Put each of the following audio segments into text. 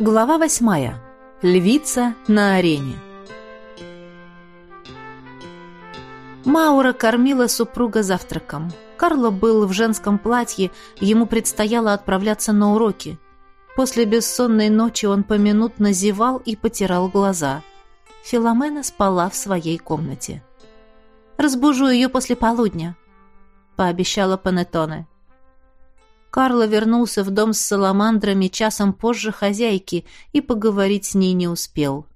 Глава восьмая. Львица на арене. Маура кормила супруга завтраком. Карло был в женском платье, ему предстояло отправляться на уроки. После бессонной ночи он поминутно зевал и потирал глаза. Филомена спала в своей комнате. «Разбужу ее после полудня», — пообещала Панеттоне. Карло вернулся в дом с саламандрами часом позже хозяйки и поговорить с ней не успел.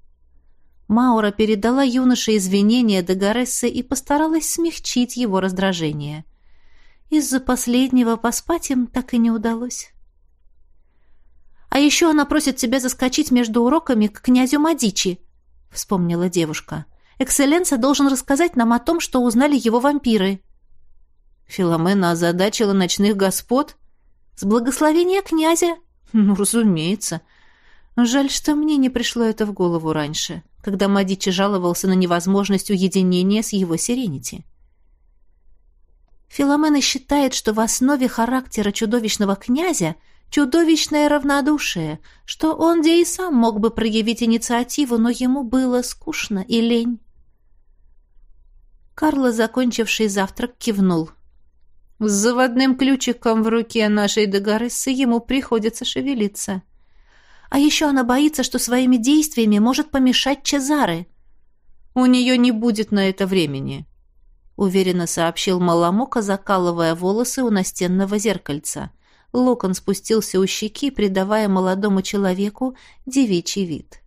Маура передала юноше извинения Дагорессе и постаралась смягчить его раздражение. Из-за последнего поспать им так и не удалось. «А еще она просит тебя заскочить между уроками к князю Мадичи», — вспомнила девушка. «Экселленса должен рассказать нам о том, что узнали его вампиры». Филомена озадачила ночных господ — с благословения князя? Ну, разумеется. Жаль, что мне не пришло это в голову раньше, когда Мадичи жаловался на невозможность уединения с его Сиренити. Филомена считает, что в основе характера чудовищного князя чудовищное равнодушие, что он где и сам мог бы проявить инициативу, но ему было скучно и лень. Карло, закончивший завтрак, кивнул — с заводным ключиком в руке нашей Дагорессы ему приходится шевелиться. А еще она боится, что своими действиями может помешать Чезаре. «У нее не будет на это времени», — уверенно сообщил Маламока, закалывая волосы у настенного зеркальца. Локон спустился у щеки, придавая молодому человеку девичий вид.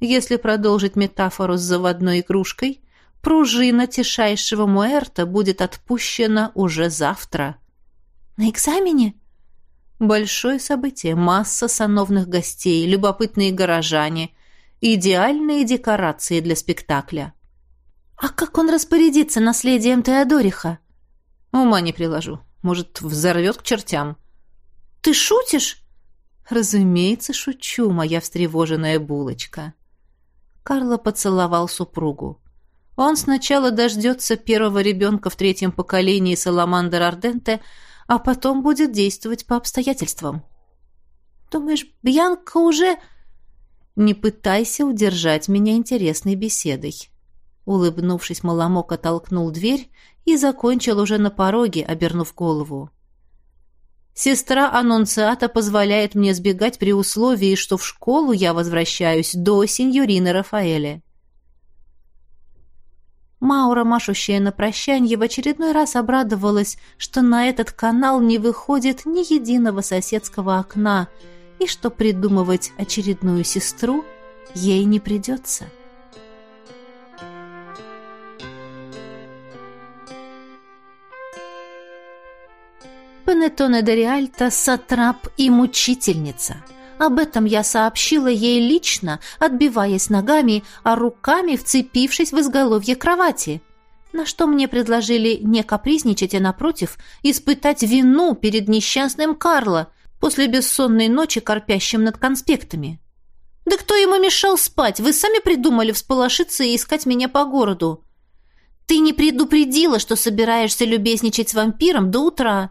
Если продолжить метафору с заводной игрушкой, пружина тишайшего Муэрта будет отпущена уже завтра. На экзамене? Большое событие, масса сановных гостей, любопытные горожане, идеальные декорации для спектакля. А как он распорядится наследием Теодориха? Ума не приложу. Может, взорвет к чертям. Ты шутишь? Разумеется, шучу, моя встревоженная булочка. Карло поцеловал супругу. Он сначала дождется первого ребенка в третьем поколении Саламандр Арденте, а потом будет действовать по обстоятельствам. Думаешь, Бьянка уже... Не пытайся удержать меня интересной беседой. Улыбнувшись, Маламок оттолкнул дверь и закончил уже на пороге, обернув голову. Сестра Аннунциата позволяет мне сбегать при условии, что в школу я возвращаюсь до сеньорины Рафаэля. Маура, машущая на прощанье, в очередной раз обрадовалась, что на этот канал не выходит ни единого соседского окна, и что придумывать очередную сестру ей не придется. Пенетоне де Риальто – сатрап и мучительница – об этом я сообщила ей лично, отбиваясь ногами, а руками вцепившись в изголовье кровати. На что мне предложили не капризничать, а напротив, испытать вину перед несчастным Карло после бессонной ночи, корпящим над конспектами. «Да кто ему мешал спать? Вы сами придумали всполошиться и искать меня по городу. Ты не предупредила, что собираешься любезничать с вампиром до утра.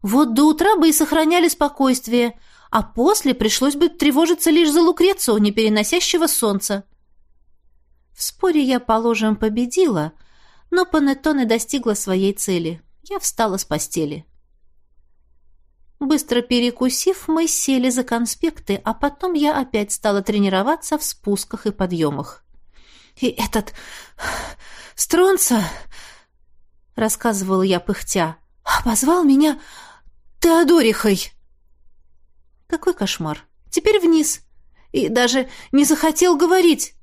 Вот до утра бы и сохраняли спокойствие, а после пришлось бы тревожиться лишь за Лукрецио, не переносящего солнца. В споре я, положим, победила, но Панеттоне достигла своей цели. Я встала с постели. Быстро перекусив, мы сели за конспекты, а потом я опять стала тренироваться в спусках и подъемах. «И этот... Стронца...» — рассказывала я пыхтя. «Позвал меня Теодорихой». Какой кошмар. Теперь вниз. И даже не захотел говорить.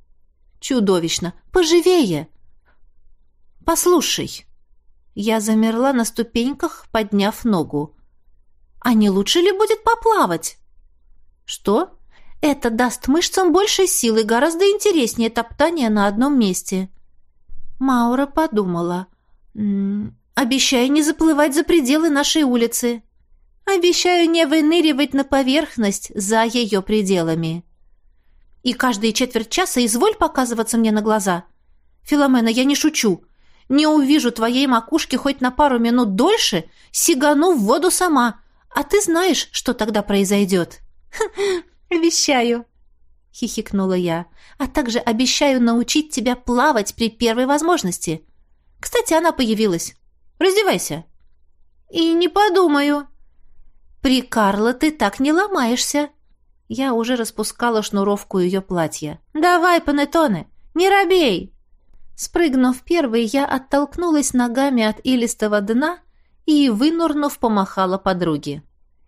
Чудовищно. Поживее. Послушай. Я замерла на ступеньках, подняв ногу. А не лучше ли будет поплавать? Что? Это даст мышцам больше силы, гораздо интереснее топтания на одном месте. Маура подумала. «М -м, обещай не заплывать за пределы нашей улицы. Обещаю не выныривать на поверхность за ее пределами. И каждые четверть часа изволь показываться мне на глаза. Филомена, я не шучу. Не увижу твоей макушки хоть на пару минут дольше, сигану в воду сама. А ты знаешь, что тогда произойдет. «Обещаю», — хихикнула я, «а также обещаю научить тебя плавать при первой возможности. Кстати, она появилась. Раздевайся». «И не подумаю». «При Карла ты так не ломаешься». Я уже распускала шнуровку ее платья. «Давай, панеттоне, не робей!» Спрыгнув первой, я оттолкнулась ногами от илистого дна и, вынурнув, помахала подруге.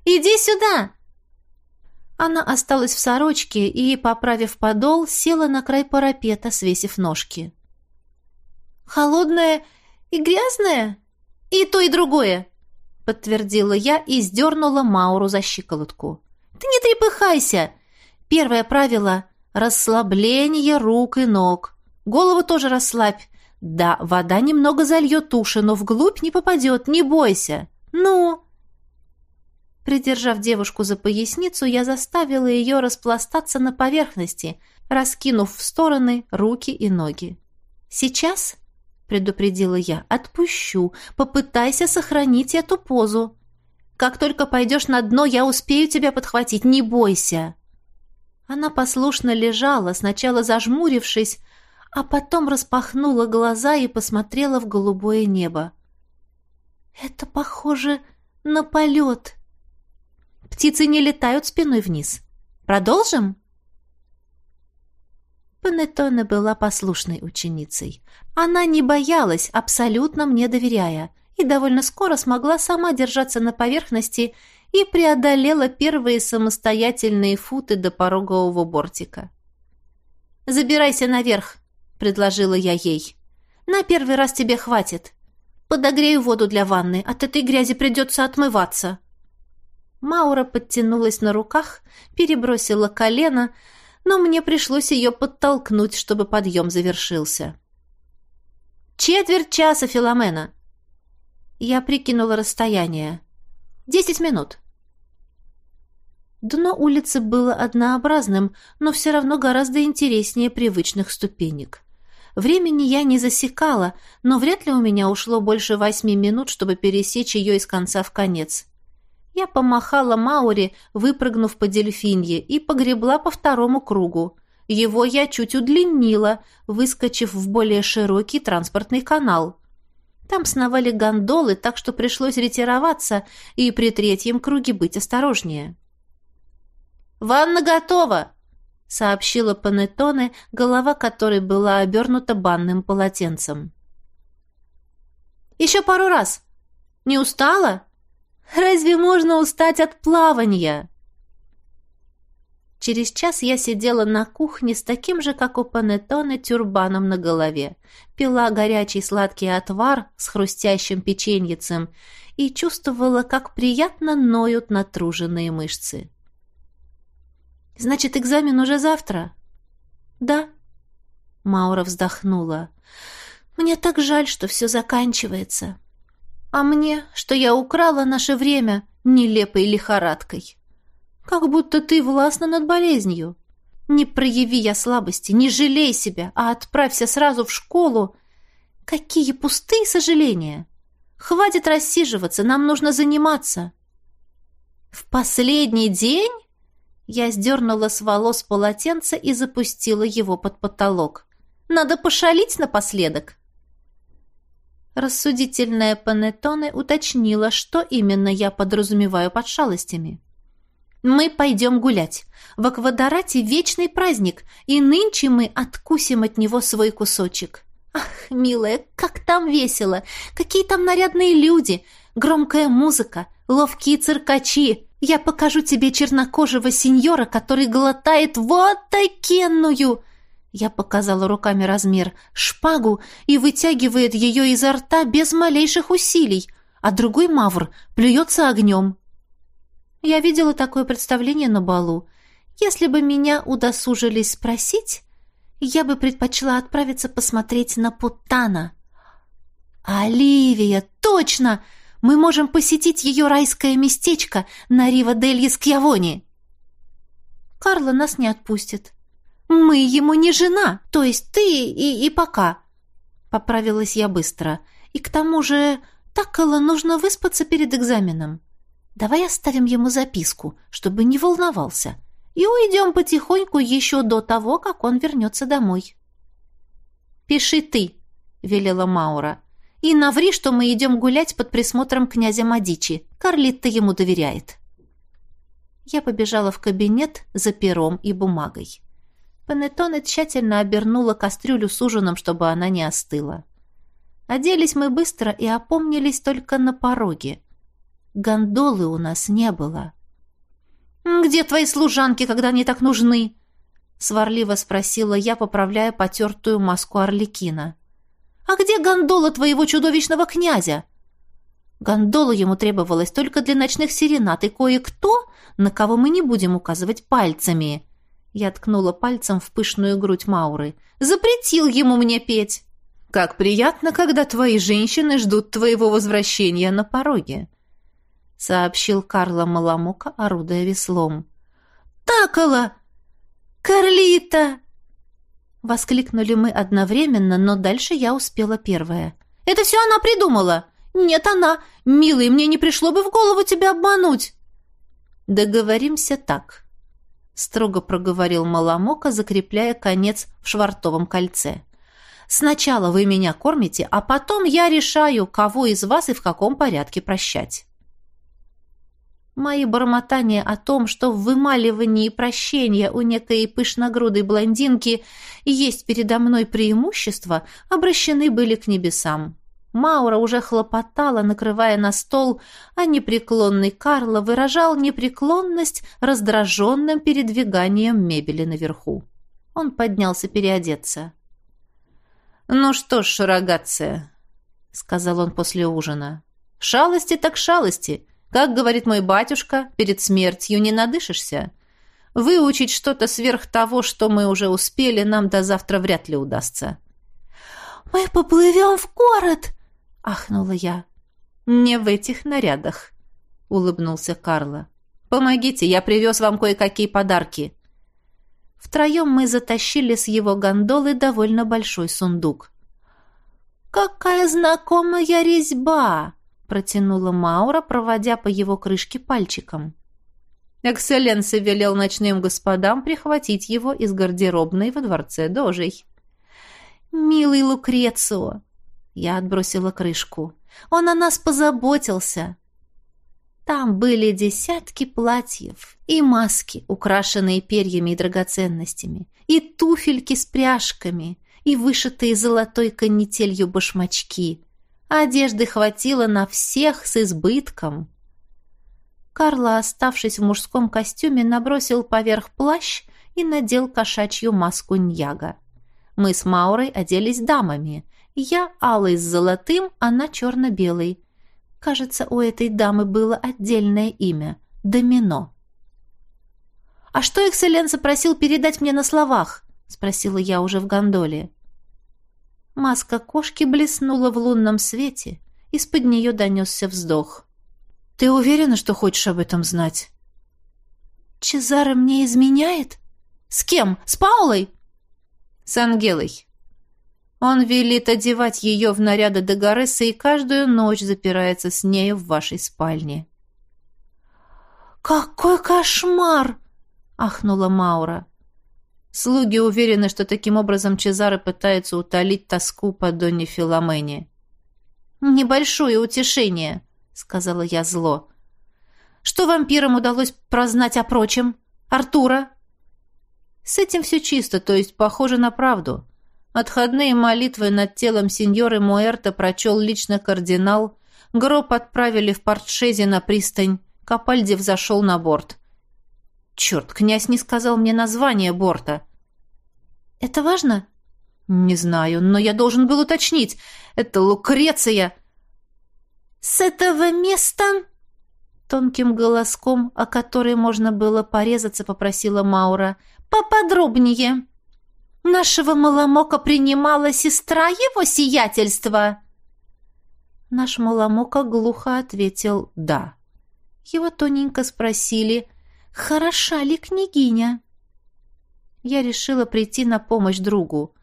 «Иди сюда!» Она осталась в сорочке и, поправив подол, села на край парапета, свесив ножки. «Холодная и грязная? И то, и другое!» — подтвердила я и сдернула Мауру за щиколотку. «Ты не трепыхайся! Первое правило — расслабление рук и ног. Голову тоже расслабь. Да, вода немного зальет уши, но вглубь не попадет, не бойся. Ну...» Придержав девушку за поясницу, я заставила ее распластаться на поверхности, раскинув в стороны руки и ноги. «Сейчас», — предупредила я, — «отпущу. Попытайся сохранить эту позу. Как только пойдешь на дно, я успею тебя подхватить, не бойся». Она послушно лежала, сначала зажмурившись, а потом распахнула глаза и посмотрела в голубое небо. «Это похоже на полет», Птицы не летают спиной вниз. Продолжим?» Панеттоне была послушной ученицей. Она не боялась, абсолютно мне доверяя, и довольно скоро смогла сама держаться на поверхности и преодолела первые самостоятельные футы до порогового бортика. «Забирайся наверх», — предложила я ей. «На первый раз тебе хватит. Подогрею воду для ванны, от этой грязи придется отмываться». Маура подтянулась на руках, перебросила колено, но мне пришлось ее подтолкнуть, чтобы подъем завершился. «Четверть часа, Филомена!» Я прикинула расстояние. «Десять минут». Дно улицы было однообразным, но все равно гораздо интереснее привычных ступенек. Времени я не засекала, но вряд ли у меня ушло больше восьми минут, чтобы пересечь ее из конца в конец. Я помахала Маури, выпрыгнув по дельфинье, и погребла по второму кругу. Его я чуть удлинила, выскочив в более широкий транспортный канал. Там сновали гондолы, так что пришлось ретироваться и при третьем круге быть осторожнее. «Ванна готова!» — сообщила Панеттоне, голова которой была обернута банным полотенцем. «Еще пару раз. Не устала?» Разве можно устать от плавания? Через час я сидела на кухне с таким же, как у Панеттоне, тюрбаном на голове, пила горячий сладкий отвар с хрустящим печеньицем и чувствовала, как приятно ноют натруженные мышцы. «Значит, экзамен уже завтра?» «Да». Маура вздохнула. «Мне так жаль, что все заканчивается. А мне, что я украла наше время нелепой лихорадкой. Как будто ты властна над болезнью. Не прояви я слабости, не жалей себя, а отправься сразу в школу. Какие пустые сожаления! Хватит рассиживаться, нам нужно заниматься. В последний день я сдернула с волос полотенце и запустила его под потолок. Надо пошалить напоследок. Рассудительная Панеттоне уточнила, что именно я подразумеваю под шалостями. «Мы пойдем гулять. В Аквадорате вечный праздник, и нынче мы откусим от него свой кусочек. Ах, милая, как там весело! Какие там нарядные люди! Громкая музыка, ловкие циркачи! Я покажу тебе чернокожего сеньора, который глотает вот такенную!» Я показала руками размер, шпагу и вытягивает ее изо рта без малейших усилий, а другой мавр плюется огнем. Я видела такое представление на балу. Если бы меня удосужились спросить, я бы предпочла отправиться посмотреть на Путана. «Оливия, точно! Мы можем посетить ее райское местечко на Рива-дель-Скьявони!» «Карла нас не отпустит», «Мы ему не жена, то есть ты и, и пока». Поправилась я быстро. «И к тому же, Таккола нужно выспаться перед экзаменом. Давай оставим ему записку, чтобы не волновался. и уйдем потихоньку еще до того, как он вернется домой». «Пиши ты», — велела Маура. «И наври, что мы идем гулять под присмотром князя Мадичи. Карлитта ему доверяет». Я побежала в кабинет за пером и бумагой. Панеттоне тщательно обернула кастрюлю с ужином, чтобы она не остыла. Оделись мы быстро и опомнились только на пороге. Гондолы у нас не было. «Где твои служанки, когда они так нужны?» Сварливо спросила я, поправляя потертую маску Орликина. «А где гондола твоего чудовищного князя?» Гондола ему требовалась только для ночных серенад, и кое-кто, на кого мы не будем указывать пальцами. Я ткнула пальцем в пышную грудь Мауры. «Запретил ему мне петь!» «Как приятно, когда твои женщины ждут твоего возвращения на пороге!» сообщил Карло Маламука, орудуя веслом. «Такала! Карлита!» Воскликнули мы одновременно, но дальше я успела первая. «Это все она придумала!» «Нет, она! Милый, мне не пришло бы в голову тебя обмануть!» «Договоримся так», — строго проговорил Маламока, закрепляя конец в швартовом кольце. «Сначала вы меня кормите, а потом я решаю, кого из вас и в каком порядке прощать». Мои бормотания о том, что в вымаливании прощения у некой пышногрудой блондинки есть передо мной преимущество, обращены были к небесам. Маура уже хлопотала, накрывая на стол, а непреклонный Карло выражал непреклонность раздраженным передвиганием мебели наверху. Он поднялся переодеться. «Ну что ж, рогация», — сказал он после ужина, — «шалости так шалости. Как говорит мой батюшка, перед смертью не надышишься. Выучить что-то сверх того, что мы уже успели, нам до завтра вряд ли удастся». «Мы поплывем в город!» — ахнула я. «Не в этих нарядах», — улыбнулся Карло. «Помогите, я привез вам кое-какие подарки». Втроем мы затащили с его гондолы довольно большой сундук. «Какая знакомая резьба!» — протянула Маура, проводя по его крышке пальчиком. Экселленс велел ночным господам прихватить его из гардеробной во дворце Дожей. «Милый Лукрецио, я отбросила крышку. Он о нас позаботился. Там были десятки платьев и маски, украшенные перьями и драгоценностями, и туфельки с пряжками, и вышитые золотой канителью башмачки. Одежды хватило на всех с избытком. Карло, оставшись в мужском костюме, набросил поверх плащ и надел кошачью маску Ньяга. Мы с Маурой оделись дамами, я алый с золотым, она черно-белый. Кажется, у этой дамы было отдельное имя — Домино. «А что экселленса просил передать мне на словах?» — спросила я уже в гондоле. Маска кошки блеснула в лунном свете, из-под нее донесся вздох. «Ты уверена, что хочешь об этом знать?» «Чезаро мне изменяет? С кем? С Паулой?» «С Ангелой», он велит одевать ее в наряды Дагореса и каждую ночь запирается с нею в вашей спальне. «Какой кошмар!» — ахнула Маура. Слуги уверены, что таким образом Чезаре пытается утолить тоску по Донне Филомене. «Небольшое утешение», — сказала я зло. «Что вампирам удалось прознать о прочем? Артура?» «С этим все чисто, то есть похоже на правду. Отходные молитвы над телом сеньоры Муэрта прочел лично кардинал. Гроб отправили в портшезе на пристань. Капальдев зашел на борт. Черт, князь не сказал мне название борта. Это важно? Не знаю, но я должен был уточнить. Это Лукреция. С этого места... Тонким голоском, о который можно было порезаться, попросила Маура. «Поподробнее!» Нашего Маламока принимала сестра его сиятельства?» Наш Маламока глухо ответил «да». Его тоненько спросили «Хороша ли княгиня?» Я решила прийти на помощь другу.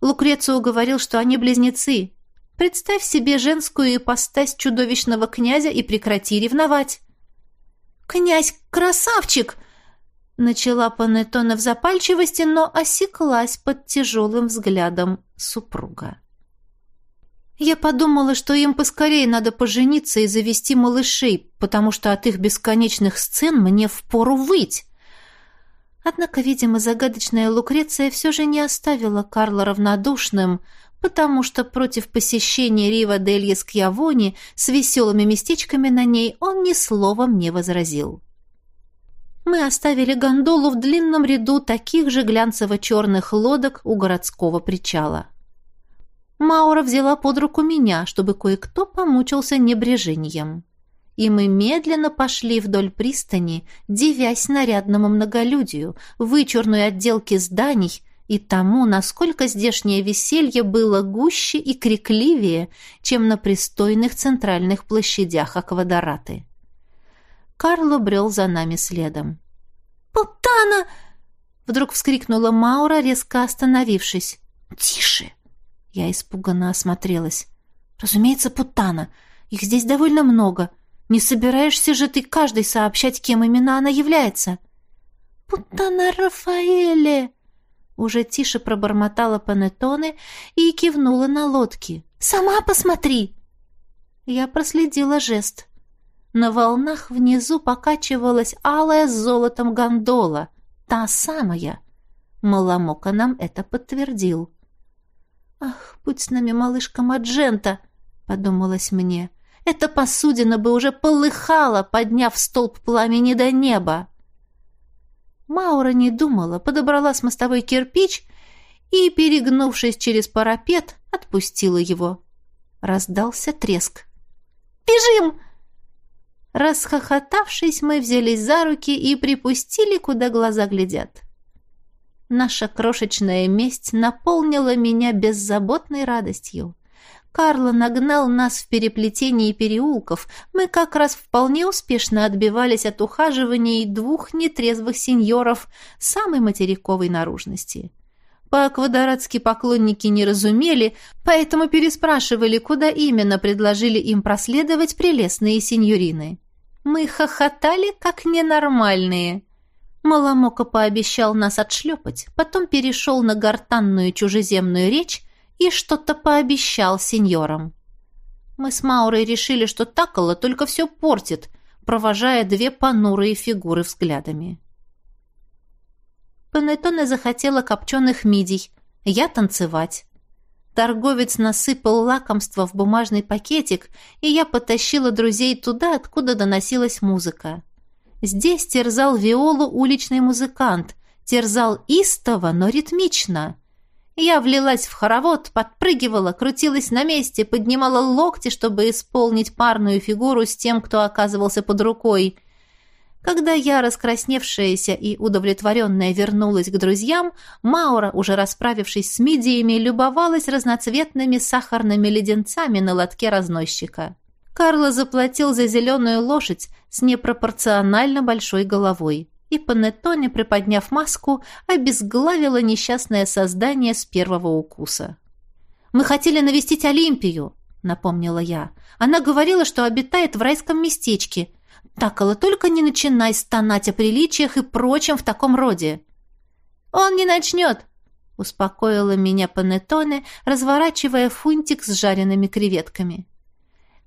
Лукрецио говорил, что они близнецы. Представь себе женскую ипостась чудовищного князя и прекрати ревновать. «Князь красавчик!» Начала Панеттона в запальчивости, но осеклась под тяжелым взглядом супруга. Я подумала, что им поскорее надо пожениться и завести малышей, потому что от их бесконечных сцен мне впору выть. Однако, видимо, загадочная Лукреция все же не оставила Карла равнодушным, потому что против посещения Рива Делья Скьявони с веселыми местечками на ней он ни словом не возразил. Мы оставили гондолу в длинном ряду таких же глянцево-черных лодок у городского причала. Маура взяла под руку меня, чтобы кое-кто помучился небрежением и мы медленно пошли вдоль пристани, дивясь нарядному многолюдию, вычурной отделке зданий и тому, насколько здешнее веселье было гуще и крикливее, чем на пристойных центральных площадях Аквадораты. Карло брел за нами следом. «Путана!» — вдруг вскрикнула Маура, резко остановившись. «Тише!» Я испуганно осмотрелась. «Разумеется, Путана. Их здесь довольно много. Не собираешься же ты каждой сообщать, кем именно она является?» «Путана Рафаэле!» Уже тише пробормотала Панеттоне и кивнула на лодки. «Сама посмотри!» Я проследила жест. На волнах внизу покачивалась алая с золотом гондола. Та самая. Маламока нам это подтвердил. «Ах, будь с нами малышка Маджента!» — подумалось мне. Эта посудина бы уже полыхала, подняв столб пламени до неба. Маура не думала, подобрала с мостовой кирпич и, перегнувшись через парапет, отпустила его. Раздался треск. «Бежим!» Расхохотавшись, мы взялись за руки и припустили, куда глаза глядят. Наша крошечная месть наполнила меня беззаботной радостью. Карло нагнал нас в переплетении переулков. Мы как раз вполне успешно отбивались от ухаживаний двух нетрезвых сеньоров самой материковой наружности. По-квадратски поклонники не разумели, поэтому переспрашивали, куда именно предложили им проследовать прелестные сеньорины. Мы хохотали, как ненормальные. Маломока пообещал нас отшлепать, потом перешел на гортанную чужеземную речь, и что-то пообещал сеньорам. Мы с Маурой решили, что Такола только все портит, провожая две понурые фигуры взглядами. Панеттоне захотела копченых мидий, я танцевать. Торговец насыпал лакомство в бумажный пакетик, и я потащила друзей туда, откуда доносилась музыка. Здесь терзал виолу уличный музыкант, терзал истово, но ритмично. Я влилась в хоровод, подпрыгивала, крутилась на месте, поднимала локти, чтобы исполнить парную фигуру с тем, кто оказывался под рукой. Когда я, раскрасневшаяся и удовлетворенная, вернулась к друзьям, Маура, уже расправившись с мидиями, любовалась разноцветными сахарными леденцами на лотке разносчика. Карло заплатил за зеленую лошадь с непропорционально большой головой и Панеттоне, приподняв маску, обезглавила несчастное создание с первого укуса. «Мы хотели навестить Олимпию», — напомнила я. «Она говорила, что обитает в райском местечке. Такала, только не начинай стонать о приличиях и прочем в таком роде». «Он не начнет», — успокоила меня Панеттоне, разворачивая фунтик с жареными креветками.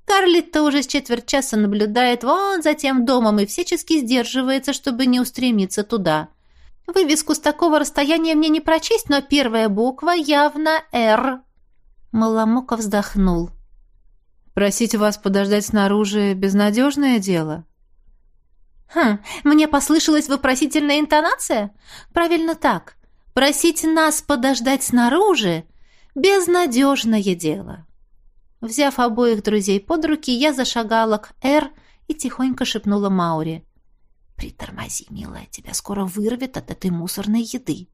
Карлит-то уже с четверть часа наблюдает вон за тем домом и всячески сдерживается, чтобы не устремиться туда. Вывеску с такого расстояния мне не прочесть, но первая буква явно «Р». Маломока вздохнул. «Просить вас подождать снаружи — безнадежное дело?» «Хм, мне послышалась вопросительная интонация? Правильно так. Просить нас подождать снаружи — безнадежное дело». Взяв обоих друзей под руки, я зашагала к «Р» и тихонько шепнула Мауре. «Притормози, милая, тебя скоро вырвет от этой мусорной еды».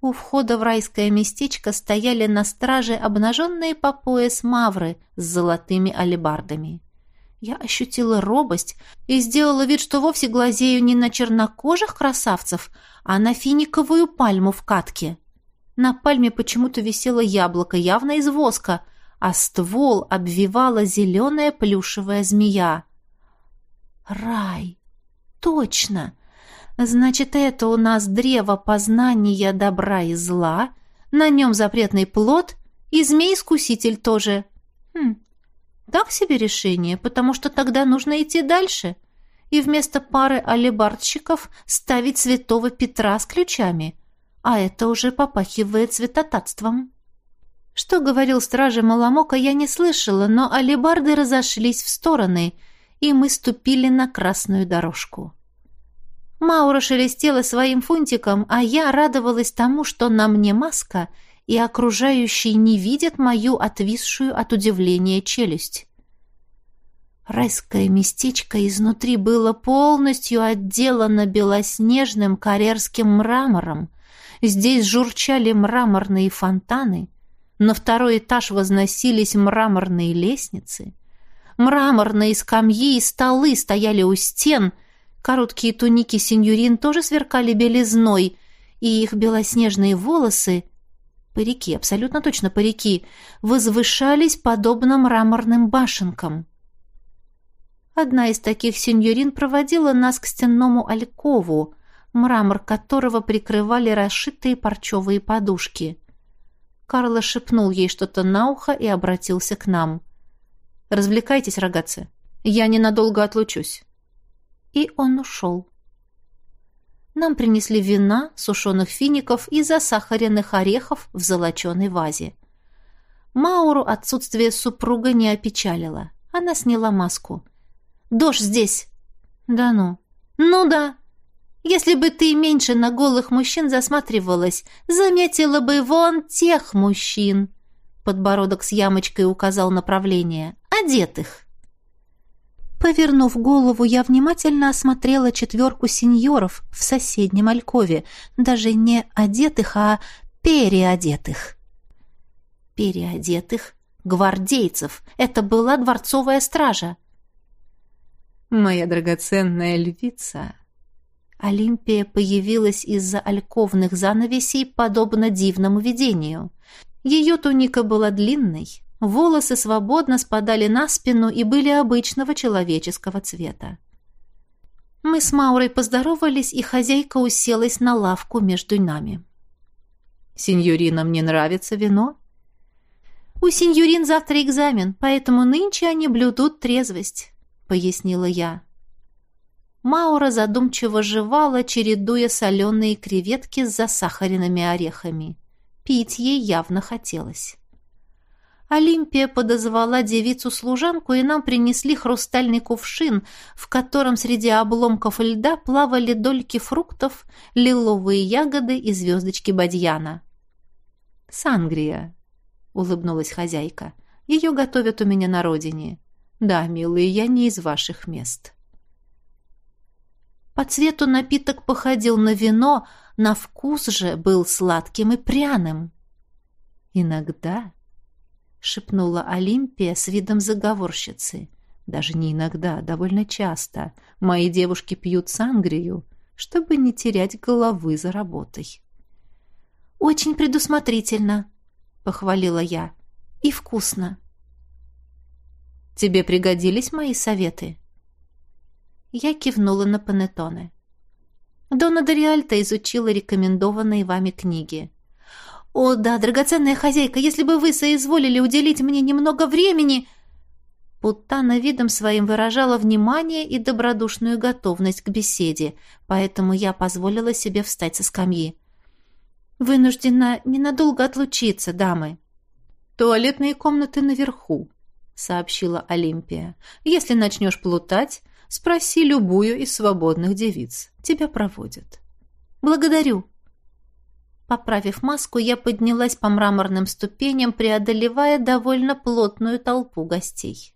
У входа в райское местечко стояли на страже обнаженные по пояс мавры с золотыми алебардами. Я ощутила робость и сделала вид, что вовсе глазею не на чернокожих красавцев, а на финиковую пальму в катке. На пальме почему-то висело яблоко, явно из воска, а ствол обвивала зеленая плюшевая змея. Рай! Точно! Значит, это у нас древо познания добра и зла, на нем запретный плод и змей-искуситель тоже. Хм, так себе решение, потому что тогда нужно идти дальше и вместо пары алибардщиков ставить святого Петра с ключами, а это уже попахивает святотатством. Что говорил стража Маламока, я не слышала, но алибарды разошлись в стороны, и мы ступили на красную дорожку. Маура шелестела своим фунтиком, а я радовалась тому, что на мне маска, и окружающие не видят мою отвисшую от удивления челюсть. Райское местечко изнутри было полностью отделано белоснежным карерским мрамором. Здесь журчали мраморные фонтаны, на второй этаж возносились мраморные лестницы. Мраморные скамьи и столы стояли у стен — Короткие туники сеньорин тоже сверкали белизной, и их белоснежные волосы, парики, абсолютно точно парики, возвышались подобно мраморным башенкам. Одна из таких сеньорин проводила нас к стенному алькову, мрамор которого прикрывали расшитые парчевые подушки. Карло шепнул ей что-то на ухо и обратился к нам. «Развлекайтесь, рогатцы. Я ненадолго отлучусь» и он ушел. Нам принесли вина, сушеных фиников и засахаренных орехов в золоченой вазе. Мауру отсутствие супруга не опечалило. Она сняла маску. «Дождь здесь!» «Да ну!» «Ну да!» «Если бы ты меньше на голых мужчин засматривалась, заметила бы вон тех мужчин!» Подбородок с ямочкой указал направление. «Одетых!» Повернув голову, я внимательно осмотрела четверку сеньоров в соседнем алькове, даже не одетых, а переодетых. Переодетых гвардейцев. Это была дворцовая стража. «Моя драгоценная львица!» Олимпия появилась из-за альковных занавесей, подобно дивному видению. Ее туника была длинной, Волосы свободно спадали на спину и были обычного человеческого цвета. Мы с Маурой поздоровались, и хозяйка уселась на лавку между нами. «Синьорина, мне нравится вино?» «У синьорин завтра экзамен, поэтому нынче они блюдут трезвость», — пояснила я. Маура задумчиво жевала, чередуя соленые креветки с засахаренными орехами. Пить ей явно хотелось. Олимпия подозвала девицу-служанку, и нам принесли хрустальный кувшин, в котором среди обломков льда плавали дольки фруктов, лиловые ягоды и звездочки бадьяна. «Сангрия», — улыбнулась хозяйка. «Ее готовят у меня на родине. Да, милые, я не из ваших мест». По цвету напиток походил на вино, на вкус же был сладким и пряным. «Иногда», шепнула Олимпия с видом заговорщицы. Даже не иногда, а довольно часто. Мои девушки пьют сангрию, чтобы не терять головы за работой. Очень предусмотрительно, похвалила я. И вкусно. Тебе пригодились мои советы? Я кивнула на панеттоне. Дона Дориальта изучила рекомендованные вами книги. «О, да, драгоценная хозяйка, если бы вы соизволили уделить мне немного времени...» Путана видом своим выражала внимание и добродушную готовность к беседе, поэтому я позволила себе встать со скамьи. «Вынуждена ненадолго отлучиться, дамы». «Туалетные комнаты наверху», — сообщила Олимпия. «Если начнешь плутать, спроси любую из свободных девиц. Тебя проводят». «Благодарю», Поправив маску, я поднялась по мраморным ступеням, преодолевая довольно плотную толпу гостей.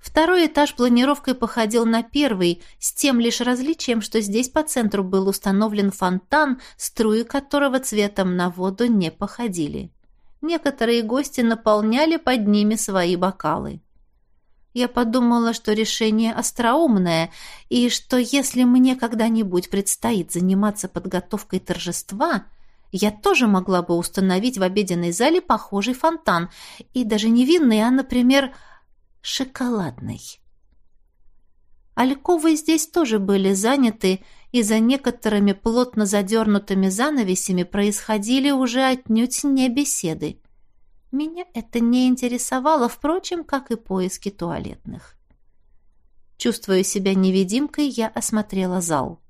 Второй этаж планировкой походил на первый, с тем лишь различием, что здесь по центру был установлен фонтан, струи которого цветом на воду не походили. Некоторые гости наполняли под ними свои бокалы. Я подумала, что решение остроумное, и что если мне когда-нибудь предстоит заниматься подготовкой торжества, я тоже могла бы установить в обеденной зале похожий фонтан, и даже не винный, а, например, шоколадный. Альковы здесь тоже были заняты, и за некоторыми плотно задернутыми занавесями происходили уже отнюдь не беседы. Меня это не интересовало, впрочем, как и поиски туалетных. Чувствуя себя невидимкой, я осмотрела зал.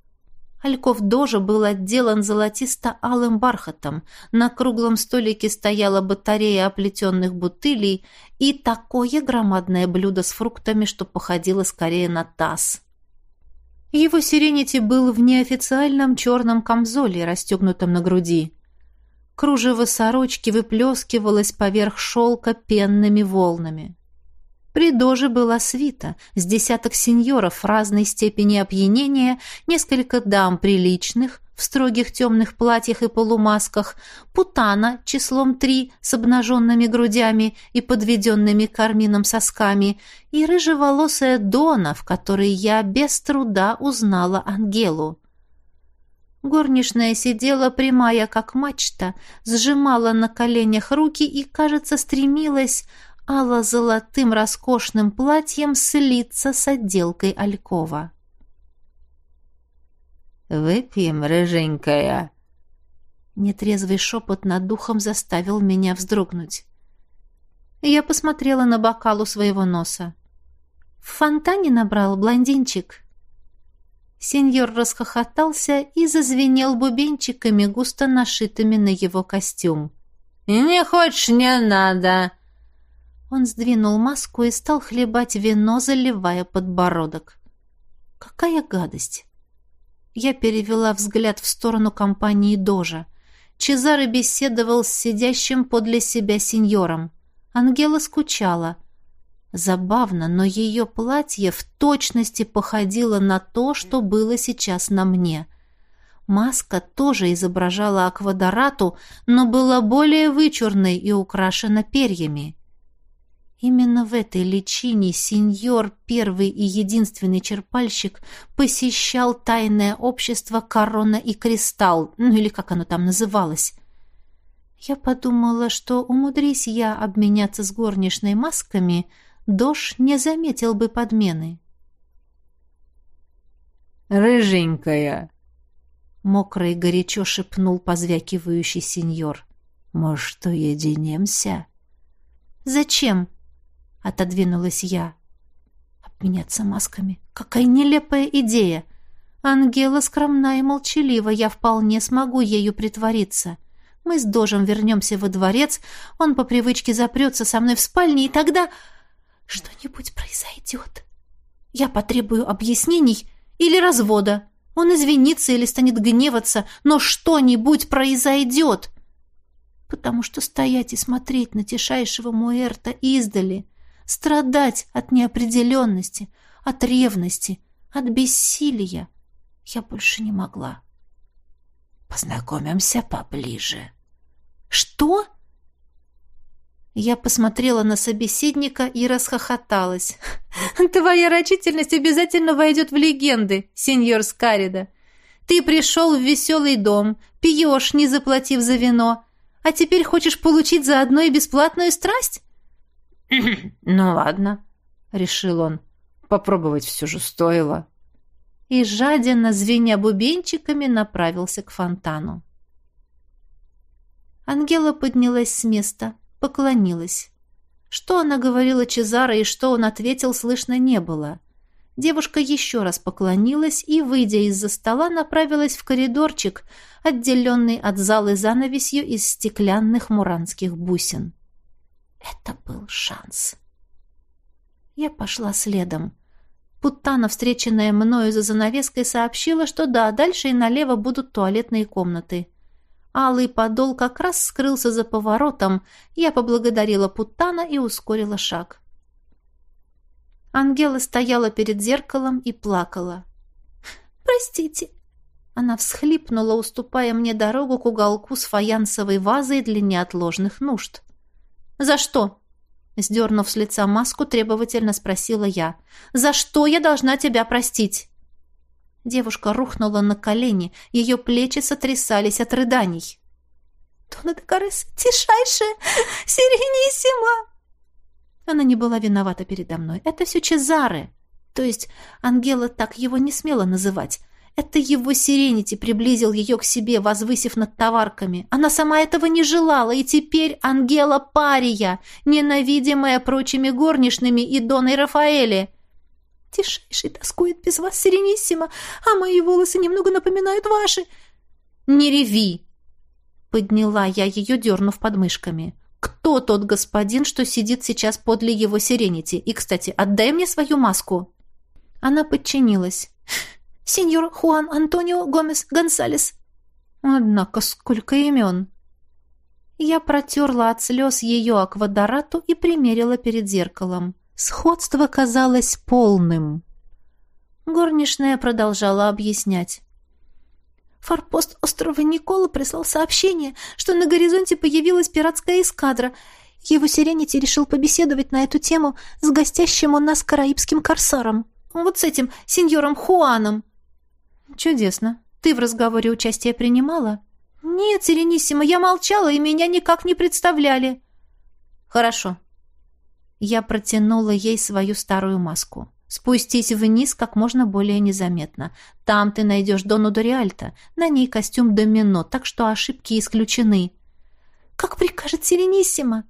Альков дожа был отделан золотисто-алым бархатом. На круглом столике стояла батарея оплетенных бутылей и такое громадное блюдо с фруктами, что походило скорее на таз. Его сиренити был в неофициальном черном камзоле, расстегнутом на груди. Кружево сорочки выплескивалось поверх шелка пенными волнами. При доже была свита, с десяток сеньоров разной степени опьянения, несколько дам приличных, в строгих темных платьях и полумасках, путана числом три с обнаженными грудями и подведенными кармином сосками, и рыжеволосая Дона, в которой я без труда узнала Ангелу. Горничная сидела прямая, как мачта, сжимала на коленях руки и, кажется, стремилась ало-золотым роскошным платьем слиться с отделкой Алькова. «Выпьем, рыженькая!» Нетрезвый шепот над духом заставил меня вздрогнуть. Я посмотрела на бокал у своего носа. «В фонтане набрал блондинчик». Сеньор расхохотался и зазвенел бубенчиками, густо нашитыми на его костюм. «Не хочешь, не надо!» Он сдвинул маску и стал хлебать вино, заливая подбородок. «Какая гадость!» Я перевела взгляд в сторону компании Дожа. Чезаре беседовал с сидящим подле себя сеньором. Ангела скучала. Забавно, но ее платье в точности походило на то, что было сейчас на мне. Маска тоже изображала аквадорату, но была более вычурной и украшена перьями. Именно в этой личине сеньор, первый и единственный черпальщик, посещал тайное общество «Корона и Кристалл», ну или как оно там называлось. Я подумала, что, умудрись я обменяться с горничной масками, Дош не заметил бы подмены. «Рыженькая!» — мокро и горячо шепнул позвякивающий сеньор. «Может, уединимся?» «Зачем?» Отодвинулась я. Обменяться масками. Какая нелепая идея! Ангела скромна и молчалива, я вполне смогу ею притвориться. Мы с Дожем вернемся во дворец, он по привычке запрется со мной в спальне, и тогда что-нибудь произойдет. Я потребую объяснений или развода. Он извинится или станет гневаться, но что-нибудь произойдет. Потому что стоять и смотреть на тишайшего Муэрта издали страдать от неопределенности, от ревности, от бессилия. Я больше не могла. «Познакомимся поближе». «Что?» Я посмотрела на собеседника и расхохоталась. «Твоя рачительность обязательно войдет в легенды, сеньор Скарида. Ты пришел в веселый дом, пьешь, не заплатив за вино, а теперь хочешь получить заодно и бесплатную страсть? «Ну ладно», — решил он. «Попробовать все же стоило». И жаденно, звеня бубенчиками, направился к фонтану. Ангела поднялась с места, поклонилась. Что она говорила Чезаро и что он ответил, слышно не было. Девушка еще раз поклонилась и, выйдя из-за стола, направилась в коридорчик, отделенный от залы занавесью из стеклянных муранских бусин. Это был шанс. Я пошла следом. Путана, встреченная мною за занавеской, сообщила, что да, дальше и налево будут туалетные комнаты. Алый подол как раз скрылся за поворотом. Я поблагодарила Путана и ускорила шаг. Ангела стояла перед зеркалом и плакала. «Простите». Она всхлипнула, уступая мне дорогу к уголку с фаянсовой вазой для неотложных нужд. «За что?» Сдернув с лица маску, требовательно спросила я. «За что я должна тебя простить?» Девушка рухнула на колени, ее плечи сотрясались от рыданий. «Дона де Карес, тишайшая, сирениссима!» Она не была виновата передо мной. Это все Чезаре. То есть Ангела так его не смела называть. Это его Сиренити приблизил ее к себе, возвысив над товарками. Она сама этого не желала, и теперь Ангела пария, ненавидимая прочими горничными и Доной Рафаэле. Тишайший тоскует без вас, Сирениссимо, а мои волосы немного напоминают ваши. Не реви! Подняла я ее, дернув подмышками. Кто тот господин, что сидит сейчас подле его Сиренити? И, кстати, отдай мне свою маску. Она подчинилась сеньор Хуан Антонио Гомес Гонсалес». Однако сколько имен! Я протерла от слез ее аквадорату и примерила перед зеркалом. Сходство казалось полным. Горничная продолжала объяснять. Форпост острова Никола прислал сообщение, что на горизонте появилась пиратская эскадра. Его Сиренити решил побеседовать на эту тему с гостящим у нас караибским корсаром. Вот с этим сеньором Хуаном. «Чудесно. Ты в разговоре участие принимала?» «Нет, Селениссимо, я молчала, и меня никак не представляли». «Хорошо». Я протянула ей свою старую маску. «Спустись вниз как можно более незаметно. Там ты найдешь Дону Дориальта. На ней костюм домино, так что ошибки исключены». «Как прикажет Селениссимо?»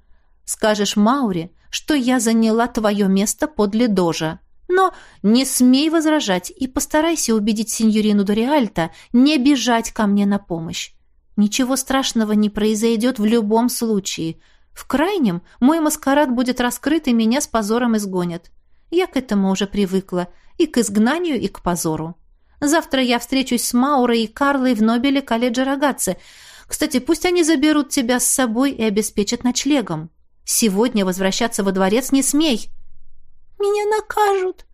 «Скажешь Мауре, что я заняла твое место подле Дожа». Но не смей возражать и постарайся убедить сеньорину Дориальта не бежать ко мне на помощь. Ничего страшного не произойдет в любом случае. В крайнем мой маскарад будет раскрыт, и меня с позором изгонят. Я к этому уже привыкла. И к изгнанию, и к позору. Завтра я встречусь с Маурой и Карлой в Нобеле колледжа Рогатцы. Кстати, пусть они заберут тебя с собой и обеспечат ночлегом. Сегодня возвращаться во дворец не смей. Меня накажут!»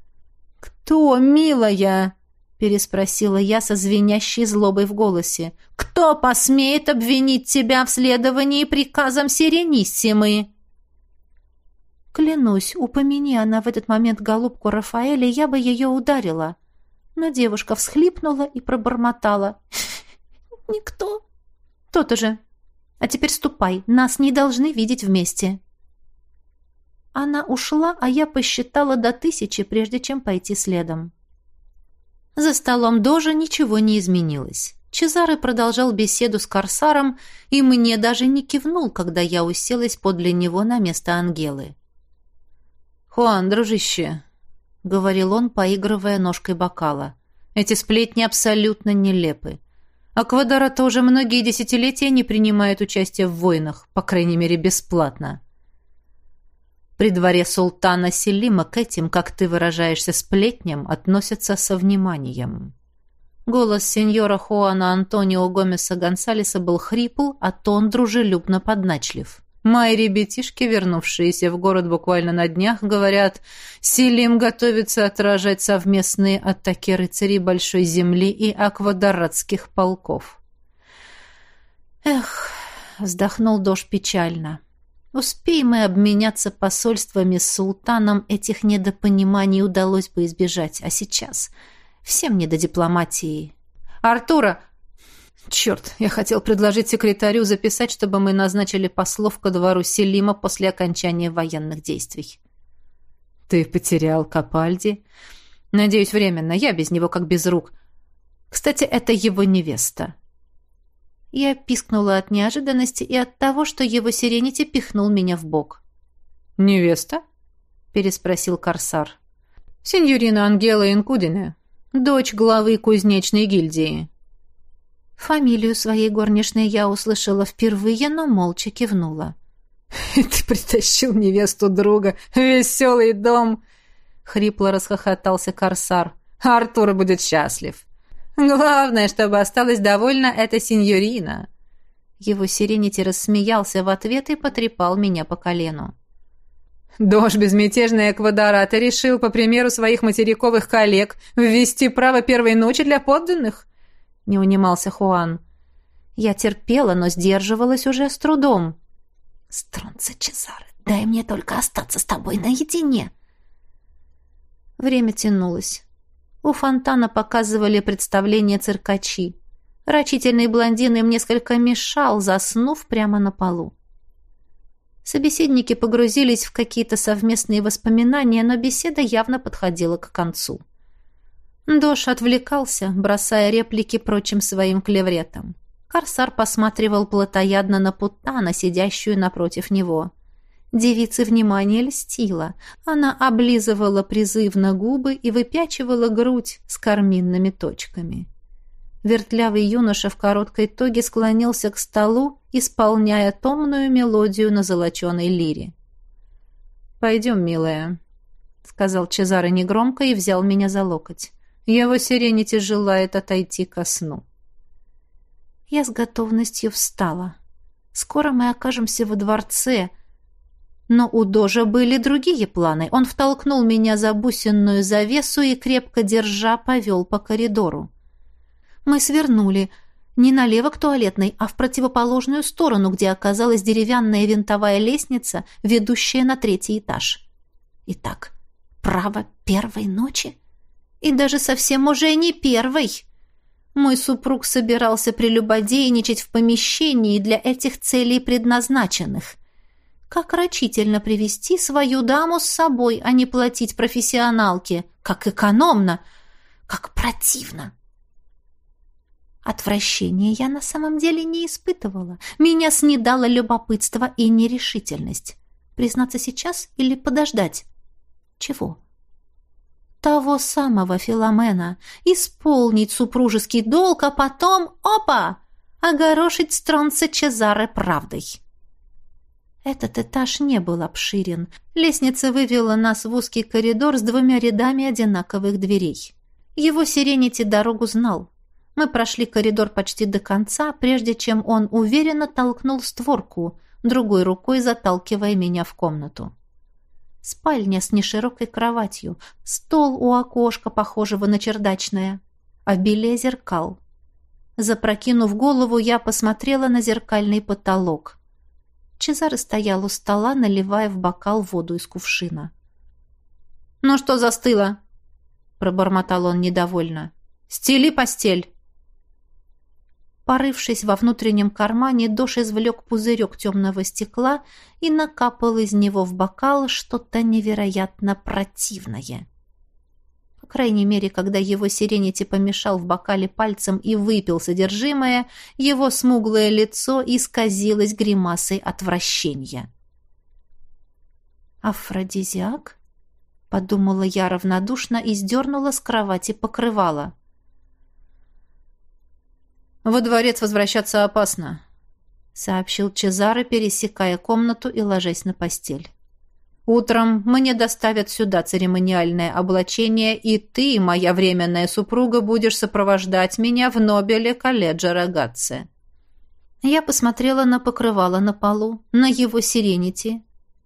«Кто, милая?» — переспросила я со звенящей злобой в голосе. «Кто посмеет обвинить тебя в следовании приказам Сирениссимы?» Клянусь, упомяни она в этот момент голубку Рафаэля, я бы ее ударила. Но девушка всхлипнула и пробормотала. «Никто». «То-то же. А теперь ступай, нас не должны видеть вместе». Она ушла, а я посчитала до тысячи, прежде чем пойти следом. За столом Дожа ничего не изменилось. Чезаре продолжал беседу с Корсаром, и мне даже не кивнул, когда я уселась подле него на место Ангелы. «Хуан, дружище», — говорил он, поигрывая ножкой бокала, — «эти сплетни абсолютно нелепы. Аквадора тоже многие десятилетия не принимает участие в войнах, по крайней мере, бесплатно. При дворе султана Селима к этим, как ты выражаешься, сплетням относятся со вниманием. Голос сеньора Хуана Антонио Гомеса Гонсалеса был хрипл, а тон дружелюбно подначлив. Мои ребятишки, вернувшиеся в город буквально на днях, говорят, Селим готовится отражать совместные атаки рыцарей Большой Земли и аквадоратских полков. Эх, вздохнул Дош печально. — Успеем мы обменяться посольствами с султаном, этих недопониманий удалось бы избежать. А сейчас всем не до дипломатии. «Артура!» «Черт, я хотел предложить секретарю записать, чтобы мы назначили послов ко двору Селима после окончания военных действий». «Ты потерял Капальди?» «Надеюсь, временно. Я без него как без рук. Кстати, это его невеста». Я пискнула от неожиданности и от того, что его сиренити пихнул меня в бок. «Невеста?» — переспросил Корсар. «Сеньорина Ангела Инкудина, дочь главы кузнечной гильдии». Фамилию своей горничной я услышала впервые, но молча кивнула. «Ты притащил невесту друга, веселый дом!» — хрипло расхохотался Корсар. «Артур будет счастлив!» Главное, чтобы осталась довольна эта сеньорина. Его сиренити рассмеялся в ответ и потрепал меня по колену. Дождь безмятежный эквадората решил, по примеру своих материковых коллег, ввести право первой ночи для подданных? Не унимался Хуан. Я терпела, но сдерживалась уже с трудом. Стронца Чезаре, дай мне только остаться с тобой наедине. Время тянулось. У фонтана показывали представление циркачи. Рачительный блондин им несколько мешал, заснув прямо на полу. Собеседники погрузились в какие-то совместные воспоминания, но беседа явно подходила к концу. Дош отвлекался, бросая реплики прочим своим клевретам. Корсар посматривал плотоядно на Путана, сидящую напротив него. Девице внимание льстило. Она облизывала призывно губы и выпячивала грудь с карминными точками. Вертлявый юноша в короткой тоге склонился к столу, исполняя томную мелодию на золоченой лире. «Пойдем, милая», — сказал Чезаро негромко и взял меня за локоть. «Его сиренити желает отойти ко сну». Я с готовностью встала. «Скоро мы окажемся во дворце», — но у Дожа были другие планы. Он втолкнул меня за бусинную завесу и, крепко держа, повел по коридору. Мы свернули не налево к туалетной, а в противоположную сторону, где оказалась деревянная винтовая лестница, ведущая на третий этаж. Итак, право первой ночи? И даже совсем уже не первой. Мой супруг собирался прелюбодейничать в помещении для этих целей предназначенных. Как рачительно привести свою даму с собой, а не платить профессионалке. Как экономно, как противно. Отвращения я на самом деле не испытывала. Меня снедало любопытство и нерешительность. Признаться сейчас или подождать? Чего? Того самого Филомена. Исполнить супружеский долг, а потом, опа, огорошить стронца Чезаре правдой. Этот этаж не был обширен. Лестница вывела нас в узкий коридор с двумя рядами одинаковых дверей. Его сиренити дорогу знал. Мы прошли коридор почти до конца, прежде чем он уверенно толкнул створку, другой рукой заталкивая меня в комнату. Спальня с неширокой кроватью, стол у окошка, похожего на чердачное, беле зеркал. Запрокинув голову, я посмотрела на зеркальный потолок. Чезаро стоял у стола, наливая в бокал воду из кувшина. «Ну что застыло?» — пробормотал он недовольно. «Стели постель!» Порывшись во внутреннем кармане, Дош извлек пузырек темного стекла и накапал из него в бокал что-то невероятно противное. Крайней мере, когда его сиренити помешал в бокале пальцем и выпил содержимое, его смуглое лицо исказилось гримасой отвращения. «Афродизиак?» — подумала я равнодушно и сдернула с кровати покрывало. «Во дворец возвращаться опасно», — сообщил Чезаро, пересекая комнату и ложась на постель. «Утром мне доставят сюда церемониальное облачение, и ты, моя временная супруга, будешь сопровождать меня в Нобеле колледжа Рогатце». Я посмотрела на покрывало на полу, на его сиренити,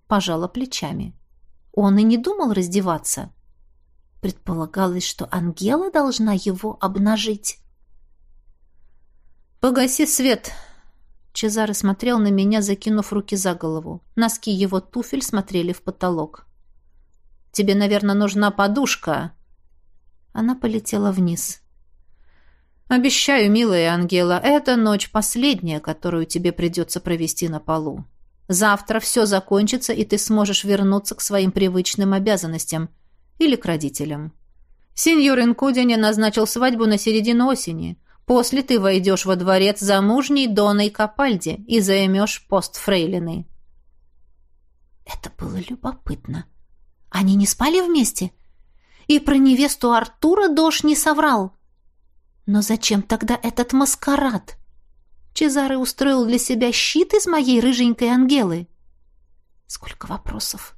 пожала плечами. Он и не думал раздеваться. Предполагалось, что Ангела должна его обнажить. «Погаси свет!» Чезаро смотрел на меня, закинув руки за голову. Носки его туфель смотрели в потолок. «Тебе, наверное, нужна подушка!» Она полетела вниз. «Обещаю, милая Ангела, эта ночь последняя, которую тебе придется провести на полу. Завтра все закончится, и ты сможешь вернуться к своим привычным обязанностям или к родителям. Сеньор Инкудине назначил свадьбу на середину осени. После ты войдешь во дворец замужней Доной Капальди и займешь пост фрейлины». Это было любопытно. Они не спали вместе? И про невесту Артура Дош не соврал. Но зачем тогда этот маскарад? Чезаре устроил для себя щит из моей рыженькой ангелы. Сколько вопросов.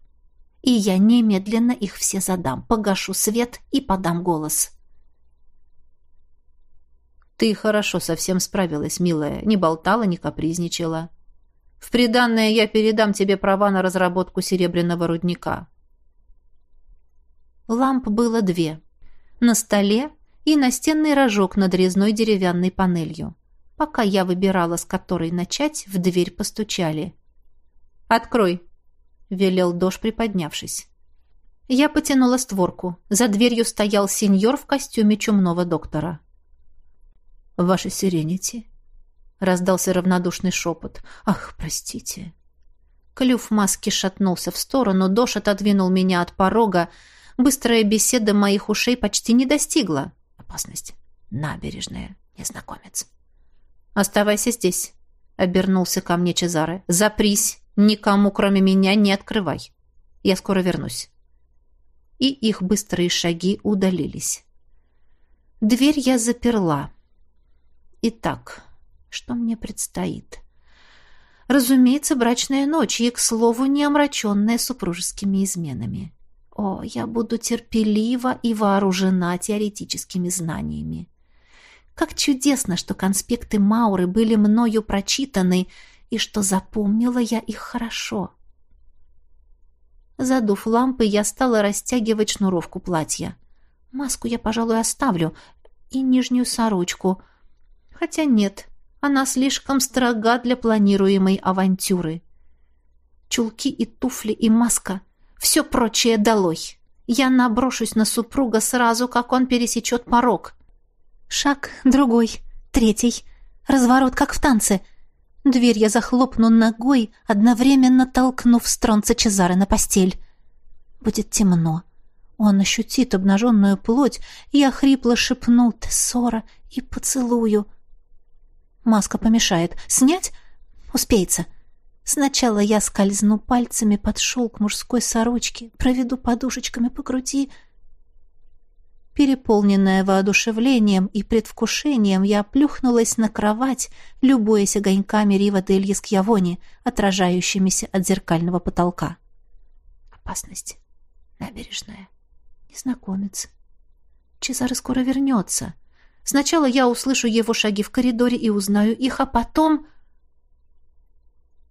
И я немедленно их все задам, погашу свет и подам голос. — ты хорошо совсем справилась, милая, не болтала, не капризничала. В приданное я передам тебе права на разработку серебряного рудника. Ламп было две. На столе и настенный рожок над резной деревянной панелью. Пока я выбирала, с которой начать, в дверь постучали. «Открой!» — велел Дош, приподнявшись. Я потянула створку. За дверью стоял сеньор в костюме чумного доктора. «Ваше сиренити?» — раздался равнодушный шепот. «Ах, простите!» Клюв маски шатнулся в сторону, Дош отодвинул меня от порога. Быстрая беседа моих ушей почти не достигла. Опасность. Набережная. Незнакомец. «Оставайся здесь», — обернулся ко мне Чезаре. «Запрись. Никому, кроме меня, не открывай. Я скоро вернусь». И их быстрые шаги удалились. Дверь я заперла. Итак, что мне предстоит? Разумеется, брачная ночь, и, к слову, не омраченная супружескими изменами. О, я буду терпелива и вооружена теоретическими знаниями. Как чудесно, что конспекты Мауры были мною прочитаны, и что запомнила я их хорошо. Задув лампы, я стала растягивать шнуровку платья. Маску я, пожалуй, оставлю, и нижнюю сорочку. Хотя нет, она слишком строга для планируемой авантюры. Чулки и туфли и маска — все прочее долой. Я наброшусь на супруга сразу, как он пересечет порог. Шаг, другой, третий. Разворот, как в танце. Дверь я захлопну ногой, одновременно толкнув стронца Чезары на постель. Будет темно. Он ощутит обнаженную плоть, и я хрипло шепну «Тессора» и поцелую — Маска помешает. Снять? Успеется. Сначала я скользну пальцами под шелк мужской сорочки, проведу подушечками по груди. Переполненная воодушевлением и предвкушением, я плюхнулась на кровать, любуясь огоньками Рива дель Скьявони, отражающимися от зеркального потолка. Опасность. Набережная. Незнакомец. Чезаро скоро вернется. — Сначала я услышу его шаги в коридоре и узнаю их, а потом...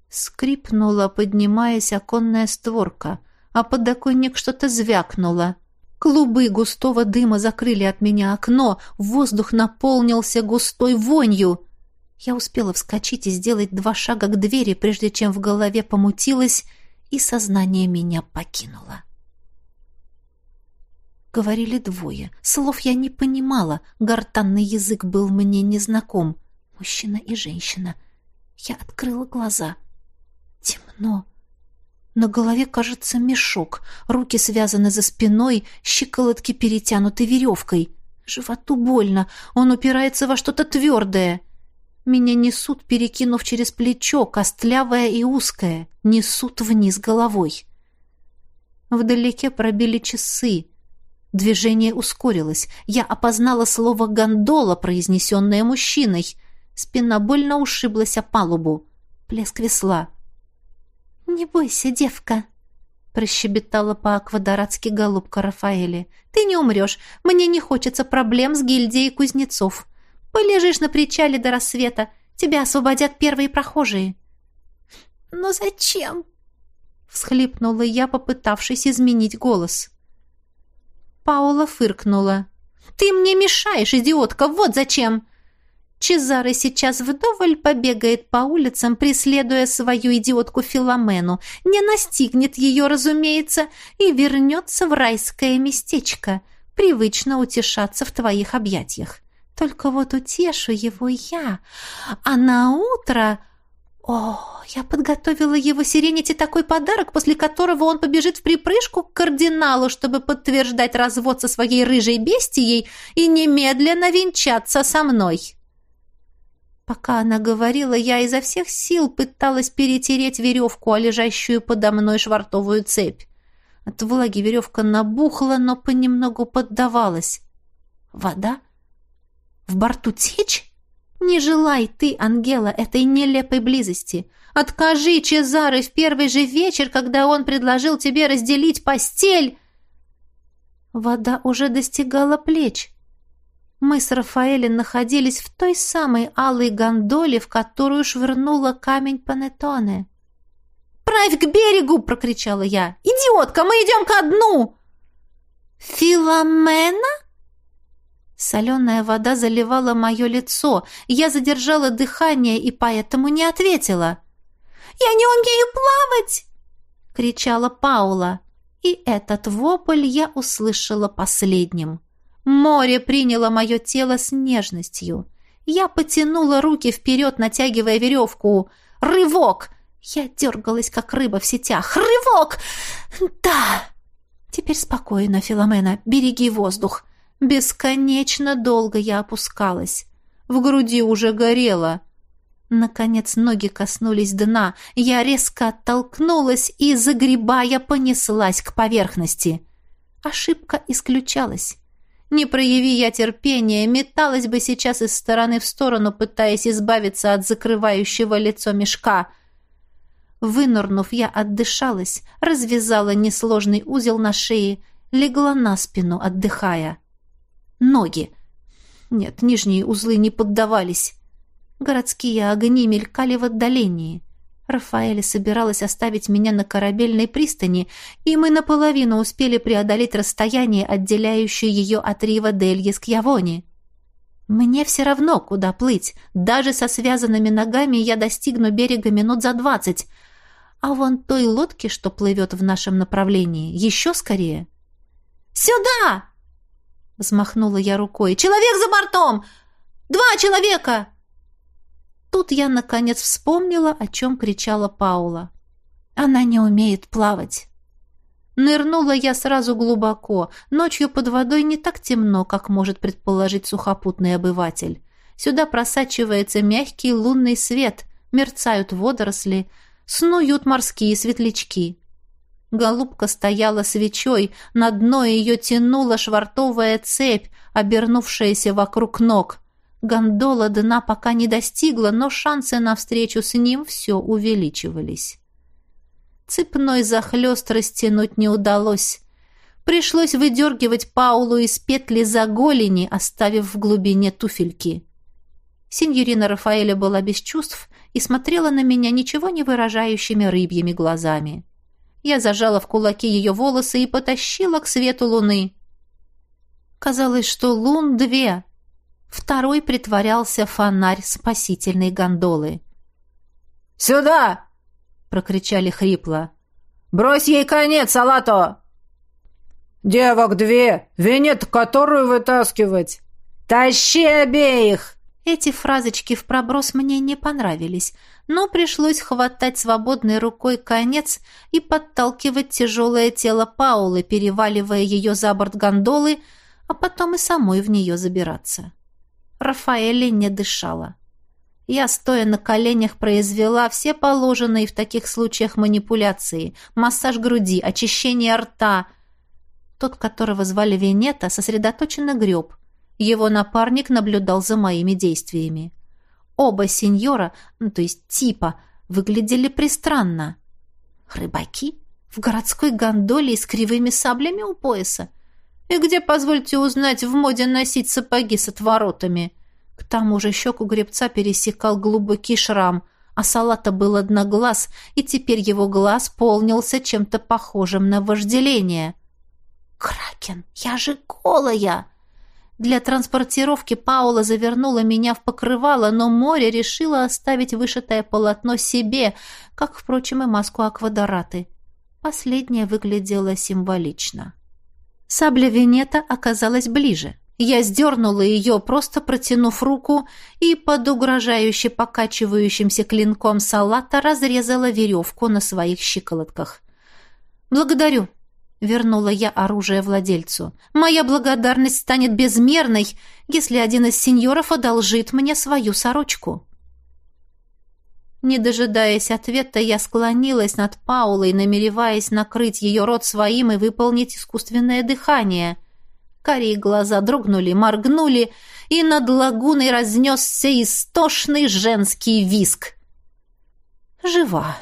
Скрипнула, поднимаясь оконная створка, а подоконник что-то звякнуло. Клубы густого дыма закрыли от меня окно, воздух наполнился густой вонью. Я успела вскочить и сделать два шага к двери, прежде чем в голове помутилось, и сознание меня покинуло. Говорили двое. Слов я не понимала. Гортанный язык был мне незнаком. Мужчина и женщина. Я открыла глаза. Темно. На голове, кажется, мешок. Руки связаны за спиной, щиколотки перетянуты веревкой. Животу больно. Он упирается во что-то твердое. Меня несут, перекинув через плечо, костлявое и узкое. Несут вниз головой. Вдалеке пробили часы. Движение ускорилось. Я опознала слово «гондола», произнесенное мужчиной. Спина больно ушиблась о палубу. Плеск весла. «Не бойся, девка», — прощебетала по-аквадоратски голубка Рафаэли. «Ты не умрешь. Мне не хочется проблем с гильдией кузнецов. Полежишь на причале до рассвета. Тебя освободят первые прохожие». «Но зачем?» — всхлипнула я, попытавшись изменить голос. Паула фыркнула. «Ты мне мешаешь, идиотка, вот зачем!» Чезаре сейчас вдоволь побегает по улицам, преследуя свою идиотку Филомену, не настигнет ее, разумеется, и вернется в райское местечко, привычно утешаться в твоих объятиях. Только вот утешу его я, а на утро о, я подготовила его Сиренити такой подарок, после которого он побежит в припрыжку к кардиналу, чтобы подтверждать развод со своей рыжей бестией и немедленно венчаться со мной. Пока она говорила, я изо всех сил пыталась перетереть веревку, о лежащую подо мной швартовую цепь. От влаги веревка набухла, но понемногу поддавалась. Вода? В борту течь? Не желай ты, Ангела, этой нелепой близости. Откажи Чезаре в первый же вечер, когда он предложил тебе разделить постель. Вода уже достигала плеч. Мы с Рафаэлем находились в той самой алой гондоле, в которую швырнула камень Панеттоне. «Правь к берегу!» — прокричала я. «Идиотка, мы идем ко дну!» «Филомена?» Соленая вода заливала мое лицо. Я задержала дыхание и поэтому не ответила. «Я не умею плавать!» — кричала Паула. И этот вопль я услышала последним. Море приняло мое тело с нежностью. Я потянула руки вперед, натягивая веревку. «Рывок!» Я дергалась, как рыба в сетях. «Рывок! Да!» «Теперь спокойно, Филомена, береги воздух!» Бесконечно долго я опускалась. В груди уже горело. Наконец ноги коснулись дна. Я резко оттолкнулась и, загребая, понеслась к поверхности. Ошибка исключалась. Не прояви я терпения, металась бы сейчас из стороны в сторону, пытаясь избавиться от закрывающего лицо мешка. Вынырнув, я отдышалась, развязала несложный узел на шее, легла на спину, отдыхая. Ноги. Нет, нижние узлы не поддавались. Городские огни мелькали в отдалении. Рафаэля собиралась оставить меня на корабельной пристани, и мы наполовину успели преодолеть расстояние, отделяющее ее от Рива Дельи с Кьявони. Мне все равно, куда плыть. Даже со связанными ногами я достигну берега минут за двадцать. А вон той лодки, что плывет в нашем направлении, еще скорее. «Сюда!» — взмахнула я рукой. «Человек за бортом! Два человека!» Тут я, наконец, вспомнила, о чем кричала Паула. Она не умеет плавать. Нырнула я сразу глубоко. Ночью под водой не так темно, как может предположить сухопутный обыватель. Сюда просачивается мягкий лунный свет, мерцают водоросли, снуют морские светлячки. Голубка стояла свечой, на дно ее тянула швартовая цепь, обернувшаяся вокруг ног. Гондола дна пока не достигла, но шансы на встречу с ним все увеличивались. Цепной захлест растянуть не удалось. Пришлось выдергивать Паулу из петли за голени, оставив в глубине туфельки. Синьорина Рафаэля была без чувств и смотрела на меня ничего не выражающими рыбьими глазами. Я зажала в кулаки ее волосы и потащила к свету луны. Казалось, что лун две, Второй притворялся фонарь спасительной гондолы. «Сюда!» — прокричали хрипло. «Брось ей конец, Салато!» «Девок две, венет которую вытаскивать!» «Тащи обеих!» Эти фразочки в проброс мне не понравились, но пришлось хватать свободной рукой конец и подталкивать тяжелое тело Паулы, переваливая ее за борт гондолы, а потом и самой в нее забираться. Рафаэля не дышала. Я, стоя на коленях, произвела все положенные в таких случаях манипуляции. Массаж груди, очищение рта. Тот, которого звали Венета, сосредоточенно греб. Его напарник наблюдал за моими действиями. Оба сеньора, ну, то есть типа, выглядели пристранно. Рыбаки? В городской гондоле с кривыми саблями у пояса? И где, позвольте узнать, в моде носить сапоги с отворотами? К тому же щеку гребца пересекал глубокий шрам, а салата был одноглаз, и теперь его глаз полнился чем-то похожим на вожделение. «Кракен, я же голая!» Для транспортировки Паула завернула меня в покрывало, но море решило оставить вышитое полотно себе, как, впрочем, и маску аквадораты. Последнее выглядело символично. Сабля Венета оказалась ближе. Я сдернула ее, просто протянув руку, и под угрожающе покачивающимся клинком салата разрезала веревку на своих щиколотках. «Благодарю», — вернула я оружие владельцу. «Моя благодарность станет безмерной, если один из сеньоров одолжит мне свою сорочку». Не дожидаясь ответа, я склонилась над Паулой, намереваясь накрыть ее рот своим и выполнить искусственное дыхание. Карие глаза дрогнули, моргнули, и над лагуной разнесся истошный женский виск. «Жива!»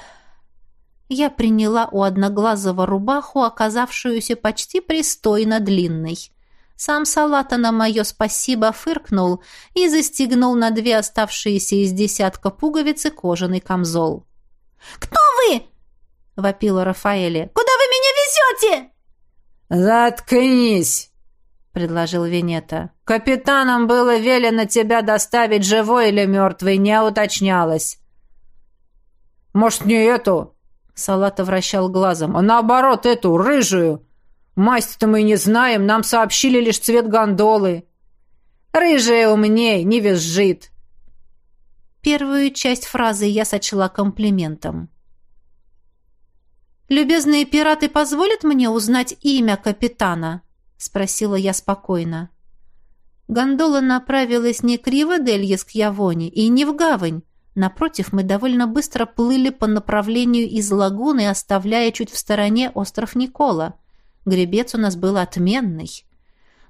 Я приняла у одноглазого рубаху, оказавшуюся почти пристойно длинной. Сам Салата на мое спасибо фыркнул и застегнул на две оставшиеся из десятка пуговицы кожаный камзол. «Кто вы?» — вопила Рафаэле. «Куда вы меня везете?» «Заткнись!» — предложил Венета. «Капитанам было велено тебя доставить живой или мертвый, не уточнялось». «Может, не эту?» — Салата вращал глазом. «А наоборот, эту, рыжую. Масть-то мы не знаем, нам сообщили лишь цвет гондолы. Рыжая умней, не визжит. Первую часть фразы я сочла комплиментом. «Любезные пираты позволят мне узнать имя капитана?» — спросила я спокойно. Гондола направилась не к Ривадельес к Явоне и не в гавань. Напротив, мы довольно быстро плыли по направлению из лагуны, оставляя чуть в стороне остров Никола. Гребец у нас был отменный.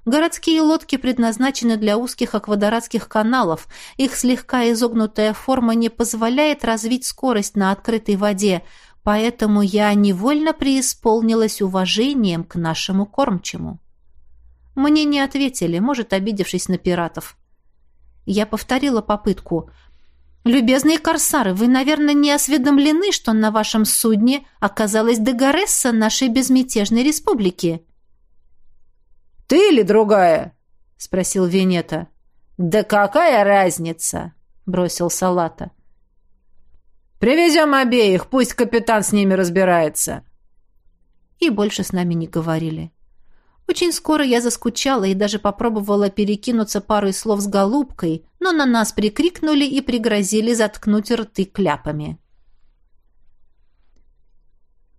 Городские лодки предназначены для узких аквадоратских каналов. Их слегка изогнутая форма не позволяет развить скорость на открытой воде, поэтому я невольно преисполнилась уважением к нашему кормчему. Мне не ответили, может, обидевшись на пиратов. Я повторила попытку. «Любезные корсары, вы, наверное, не осведомлены, что на вашем судне оказалась Дегаресса нашей безмятежной республики?» «Ты или другая?» — спросил Венета. «Да какая разница?» — бросил Салата. «Привезем обеих, пусть капитан с ними разбирается». И больше с нами не говорили. Очень скоро я заскучала и даже попробовала перекинуться парой слов с голубкой, но на нас прикрикнули и пригрозили заткнуть рты кляпами.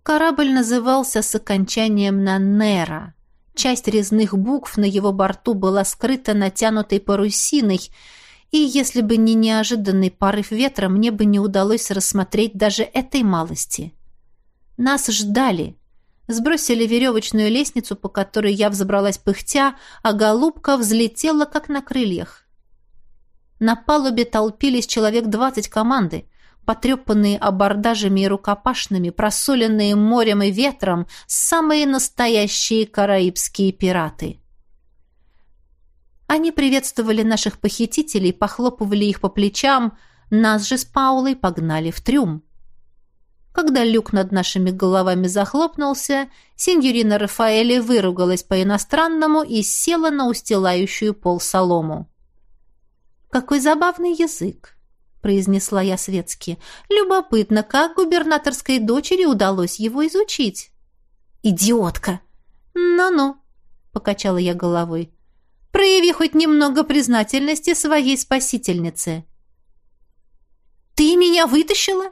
Корабль назывался с окончанием на «Нера». Часть резных букв на его борту была скрыта натянутой парусиной, и если бы не неожиданный порыв ветра, мне бы не удалось рассмотреть даже этой малости. Нас ждали. Сбросили веревочную лестницу, по которой я взобралась пыхтя, а голубка взлетела, как на крыльях. На палубе толпились человек двадцать команды потрепанные абордажами и рукопашными, просоленные морем и ветром, самые настоящие караибские пираты. Они приветствовали наших похитителей, похлопывали их по плечам, нас же с Паулой погнали в трюм. Когда люк над нашими головами захлопнулся, сеньорина Рафаэли выругалась по-иностранному и села на устилающую пол солому. «Какой забавный язык!» произнесла я светски. Любопытно, как губернаторской дочери удалось его изучить. Идиотка. Ну-ну, покачала я головой. Прояви хоть немного признательности своей спасительнице. Ты меня вытащила?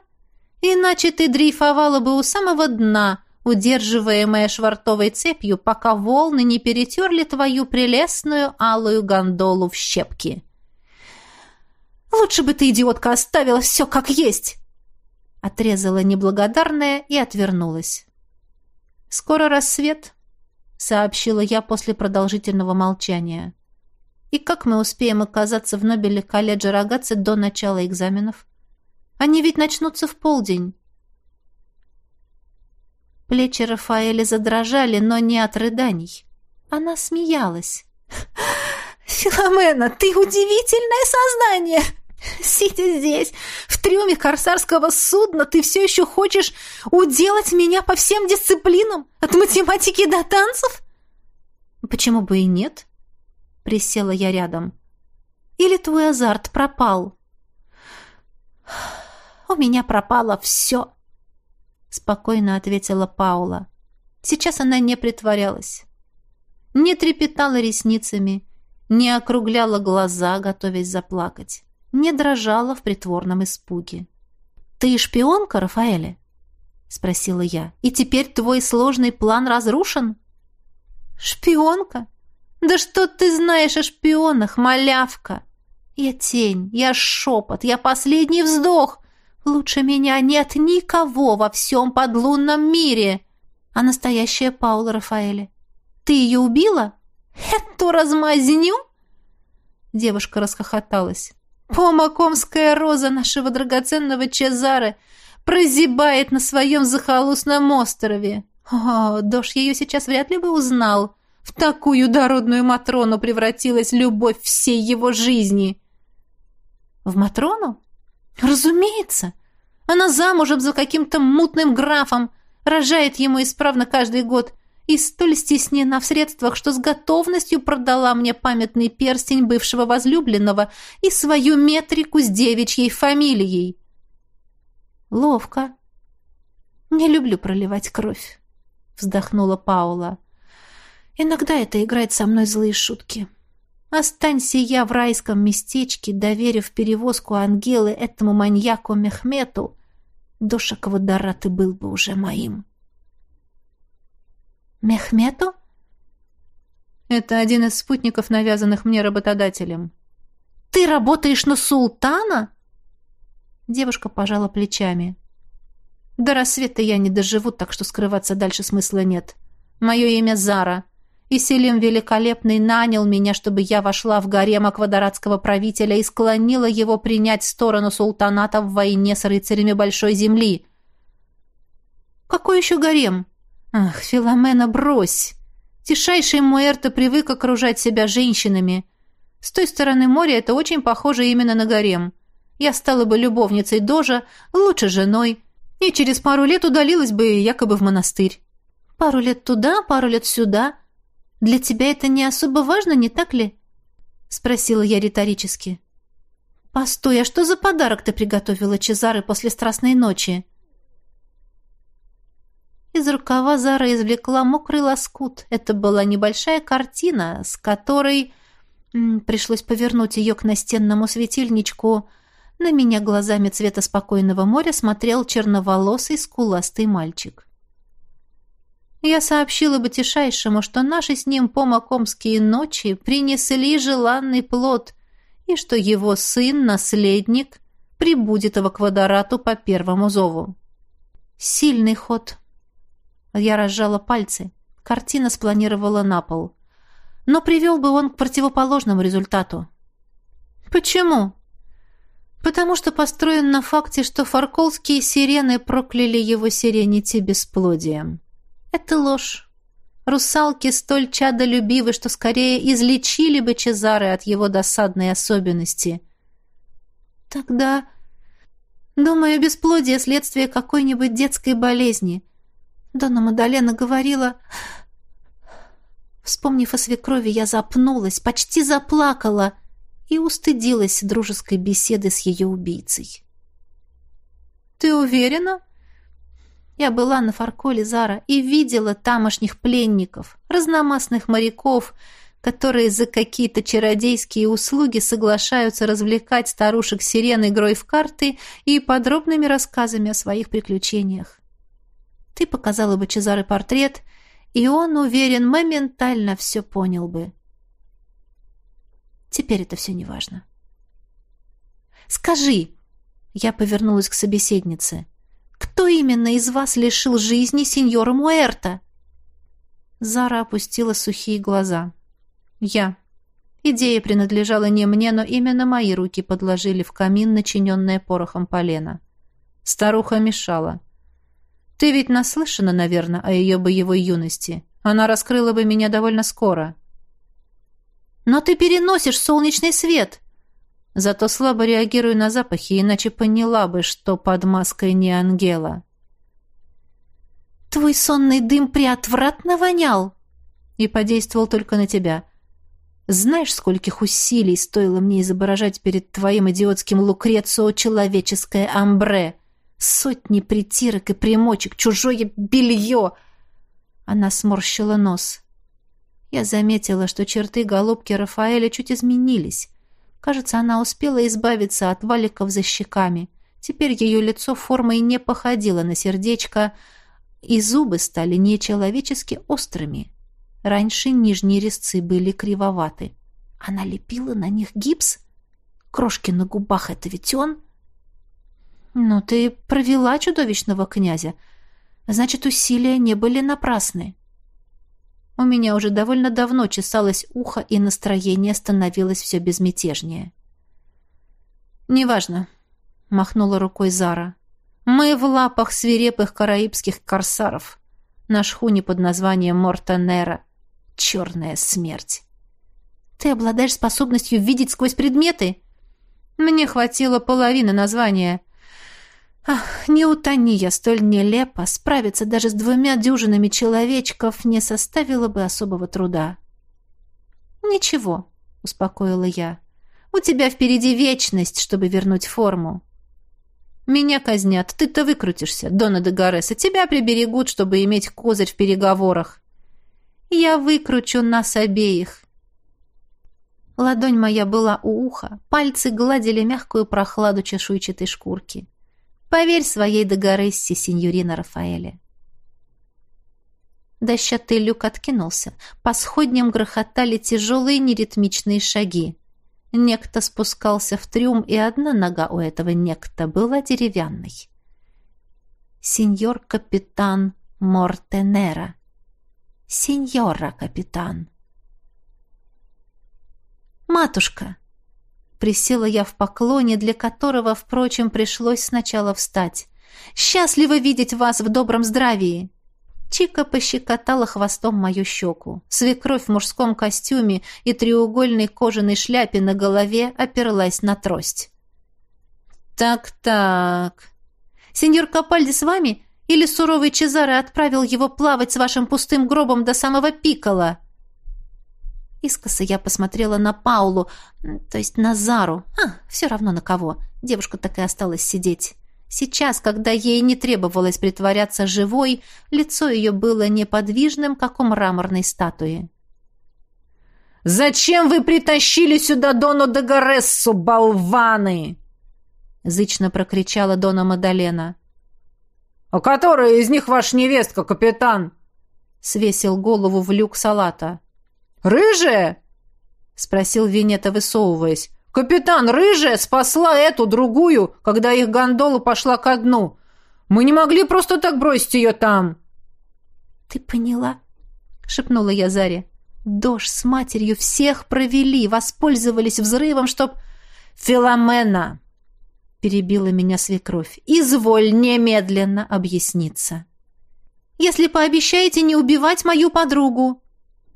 Иначе ты дрейфовала бы у самого дна, удерживаемая швартовой цепью, пока волны не перетерли твою прелестную алую гондолу в щепки. Лучше бы ты, идиотка, оставила все как есть!» Отрезала неблагодарная и отвернулась. «Скоро рассвет», — сообщила я после продолжительного молчания. «И как мы успеем оказаться в Нобеле колледжа Рогатцы до начала экзаменов? Они ведь начнутся в полдень». Плечи Рафаэля задрожали, но не от рыданий. Она смеялась. «Филомена, ты удивительное создание!» Сидя здесь, в трюме корсарского судна, ты все еще хочешь уделать меня по всем дисциплинам, от математики до танцев? Почему бы и нет? Присела я рядом. Или твой азарт пропал? У меня пропало все, спокойно ответила Паула. Сейчас она не притворялась. Не трепетала ресницами, не округляла глаза, готовясь заплакать не дрожала в притворном испуге. «Ты шпионка, Рафаэле?» — спросила я. «И теперь твой сложный план разрушен?» «Шпионка? Да что ты знаешь о шпионах, малявка? Я тень, я шепот, я последний вздох. Лучше меня нет никого во всем подлунном мире. А настоящая Паула Рафаэле? Ты ее убила? Эту размазню?» Девушка расхохоталась. Помакомская роза нашего драгоценного Чезары прозябает на своем захолустном острове. О, Дош ее сейчас вряд ли бы узнал. В такую дородную Матрону превратилась любовь всей его жизни. В Матрону? Разумеется. Она замужем за каким-то мутным графом, рожает ему исправно каждый год – и столь стеснена в средствах, что с готовностью продала мне памятный перстень бывшего возлюбленного и свою метрику с девичьей фамилией. Ловко. Не люблю проливать кровь, вздохнула Паула. Иногда это играет со мной злые шутки. Останься я в райском местечке, доверив перевозку Ангелы этому маньяку Мехмету, душа Квадара ты был бы уже моим. «Мехмету?» «Это один из спутников, навязанных мне работодателем». «Ты работаешь на султана?» Девушка пожала плечами. «До рассвета я не доживу, так что скрываться дальше смысла нет. Мое имя Зара» и Селим Великолепный нанял меня, чтобы я вошла в гарем аквадоратского правителя и склонила его принять сторону султаната в войне с рыцарями Большой Земли. «Какой еще гарем?» «Ах, Филомена, брось!» Тишайший Муэрто привык окружать себя женщинами. С той стороны моря это очень похоже именно на гарем. Я стала бы любовницей Дожа, лучше женой, и через пару лет удалилась бы якобы в монастырь. Пару лет туда, пару лет сюда — для тебя это не особо важно, не так ли?» — спросила я риторически. «Постой, а что за подарок ты приготовила Чезары после страстной ночи?» Из рукава Зара извлекла мокрый лоскут. Это была небольшая картина, с которой... Пришлось повернуть ее к настенному светильничку. На меня глазами цвета спокойного моря смотрел черноволосый скуластый мальчик. Я сообщила бы Тишайшему, что наши с ним помакомские ночи принесли желанный плод, и что его сын, наследник, прибудет в Аквадорату по первому зову. Сильный ход. Я разжала пальцы. Картина спланировала на пол. Но привел бы он к противоположному результату. Почему? Потому что построен на факте, что фарколские сирены прокляли его сиренити бесплодием. Это ложь. Русалки столь чадолюбивы, что скорее излечили бы Чезары от его досадной особенности. Тогда, думаю, бесплодие — следствие какой-нибудь детской болезни. Дона Мадалена говорила... Вспомнив о свекрови, я запнулась, почти заплакала и устыдилась дружеской беседы с ее убийцей. «Ты уверена?» Я была на Фарколе Зара и видела тамошних пленников, разномастных моряков, которые за какие-то чародейские услуги соглашаются развлекать старушек сирен игрой в карты и подробными рассказами о своих приключениях. Ты показала бы Чезаре портрет, и он, уверен, моментально все понял бы. Теперь это все неважно. «Скажи!» Я повернулась к собеседнице. Кто именно из вас лишил жизни сеньора Муэрта?» Зара опустила сухие глаза. «Я. Идея принадлежала не мне, но именно мои руки подложили в камин, начиненное порохом полено. Старуха мешала. Ты ведь наслышана, наверное, о ее боевой юности. Она раскрыла бы меня довольно скоро». «Но ты переносишь солнечный свет!» Зато слабо реагирую на запахи, иначе поняла бы, что под маской не ангела. «Твой сонный дым приотвратно вонял!» И подействовал только на тебя. Знаешь, скольких усилий стоило мне изображать перед твоим идиотским Лукрецио человеческое амбре? Сотни притирок и примочек, чужое белье!» Она сморщила нос. Я заметила, что черты голубки Рафаэля чуть изменились. Кажется, она успела избавиться от валиков за щеками. Теперь ее лицо формой не походило на сердечко, и зубы стали нечеловечески острыми. Раньше нижние резцы были кривоваты. Она лепила на них гипс? Крошки на губах — это ведь он? Ну, ты провела чудовищного князя. Значит, усилия не были напрасны. У меня уже довольно давно чесалось ухо, и настроение становилось все безмятежнее. «Неважно», — махнула рукой Зара. «Мы в лапах свирепых караибских корсаров. На шхуне под названием Мортенера. Черная смерть». «Ты обладаешь способностью видеть сквозь предметы?» «Мне хватило половины названия. Ах, не утони я столь нелепо, справиться даже с двумя дюжинами человечков не составило бы особого труда. «Ничего», — успокоила я, — «у тебя впереди вечность, чтобы вернуть форму». «Меня казнят, ты-то выкрутишься, Дона де Гареса, тебя приберегут, чтобы иметь козырь в переговорах». «Я выкручу нас обеих». Ладонь моя была у уха, пальцы гладили мягкую прохладу чешуйчатой шкурки. Поверь своей Дагорессе, сеньорина Рафаэле. Дощатый люк откинулся. По сходням грохотали тяжелые неритмичные шаги. Некто спускался в трюм, и одна нога у этого некто была деревянной. Сеньор-капитан Мортенера. Сеньора-капитан. «Матушка!» Присела я в поклоне, для которого, впрочем, пришлось сначала встать. «Счастливо видеть вас в добром здравии!» Чика пощекотала хвостом мою щеку. Свекровь в мужском костюме и треугольной кожаной шляпе на голове оперлась на трость. «Так-так. Сеньор Капальди с вами? Или суровый Чезаре отправил его плавать с вашим пустым гробом до самого Пикола?» Искоса я посмотрела на Паулу, то есть на Зару. А, все равно на кого. Девушка так и осталась сидеть. Сейчас, когда ей не требовалось притворяться живой, лицо ее было неподвижным, как у мраморной статуи. «Зачем вы притащили сюда Дону де Горессу, болваны?» Зычно прокричала Дона Мадалена. «А которая из них ваша невестка, капитан?» Свесил голову в люк салата. «Рыжая?» Спросил Винета, высовываясь. Капитан Рыжая спасла эту, другую, когда их гондола пошла ко дну. Мы не могли просто так бросить ее там. Ты поняла? шепнула я Заре. Дож с матерью всех провели, воспользовались взрывом, чтоб Филомена перебила меня свекровь. Изволь немедленно объясниться. Если пообещаете не убивать мою подругу.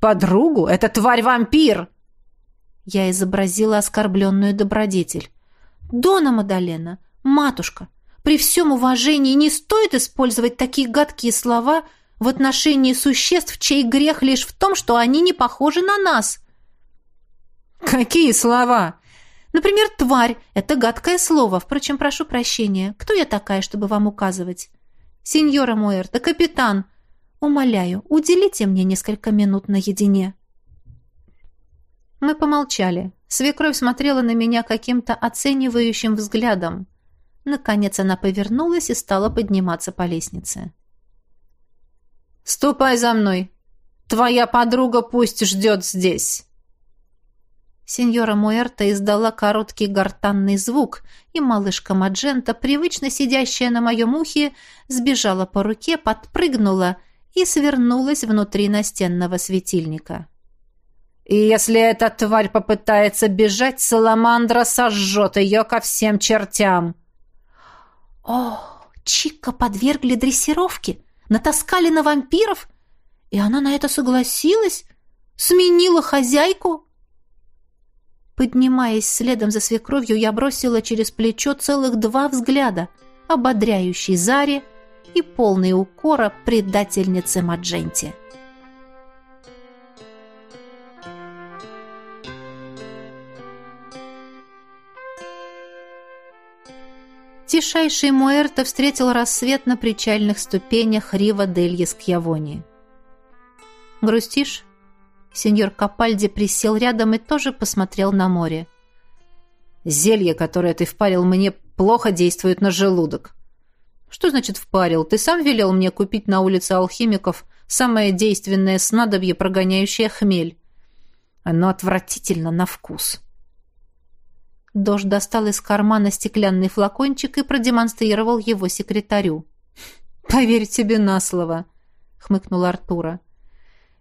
Подругу? Это тварь-вампир! Я изобразила оскорбленную добродетель. «Дона Мадалена, матушка, при всем уважении не стоит использовать такие гадкие слова в отношении существ, чей грех лишь в том, что они не похожи на нас». «Какие слова?» «Например, тварь — это гадкое слово. Впрочем, прошу прощения. Кто я такая, чтобы вам указывать?» «Сеньора Муэрта, капитан, умоляю, уделите мне несколько минут наедине». Мы помолчали. Свекровь смотрела на меня каким-то оценивающим взглядом. Наконец она повернулась и стала подниматься по лестнице. «Ступай за мной! Твоя подруга пусть ждет здесь!» Сеньора Муэрта издала короткий гортанный звук, и малышка Маджента, привычно сидящая на моем ухе, сбежала по руке, подпрыгнула и свернулась внутри настенного светильника. И если эта тварь попытается бежать, Саламандра сожжет ее ко всем чертям. О, Чика подвергли дрессировке, натаскали на вампиров, и она на это согласилась, сменила хозяйку. Поднимаясь следом за свекровью, я бросила через плечо целых два взгляда, ободряющий Заре и полный укора предательнице Мадженте. Тишайший Муэрто встретил рассвет на причальных ступенях Рива дель Скьявони. «Грустишь?» Сеньор Капальди присел рядом и тоже посмотрел на море. «Зелье, которое ты впарил мне, плохо действует на желудок». «Что значит впарил? Ты сам велел мне купить на улице алхимиков самое действенное снадобье, прогоняющее хмель. Оно отвратительно на вкус». Дож достал из кармана стеклянный флакончик и продемонстрировал его секретарю. «Поверь тебе на слово», — хмыкнул Артура.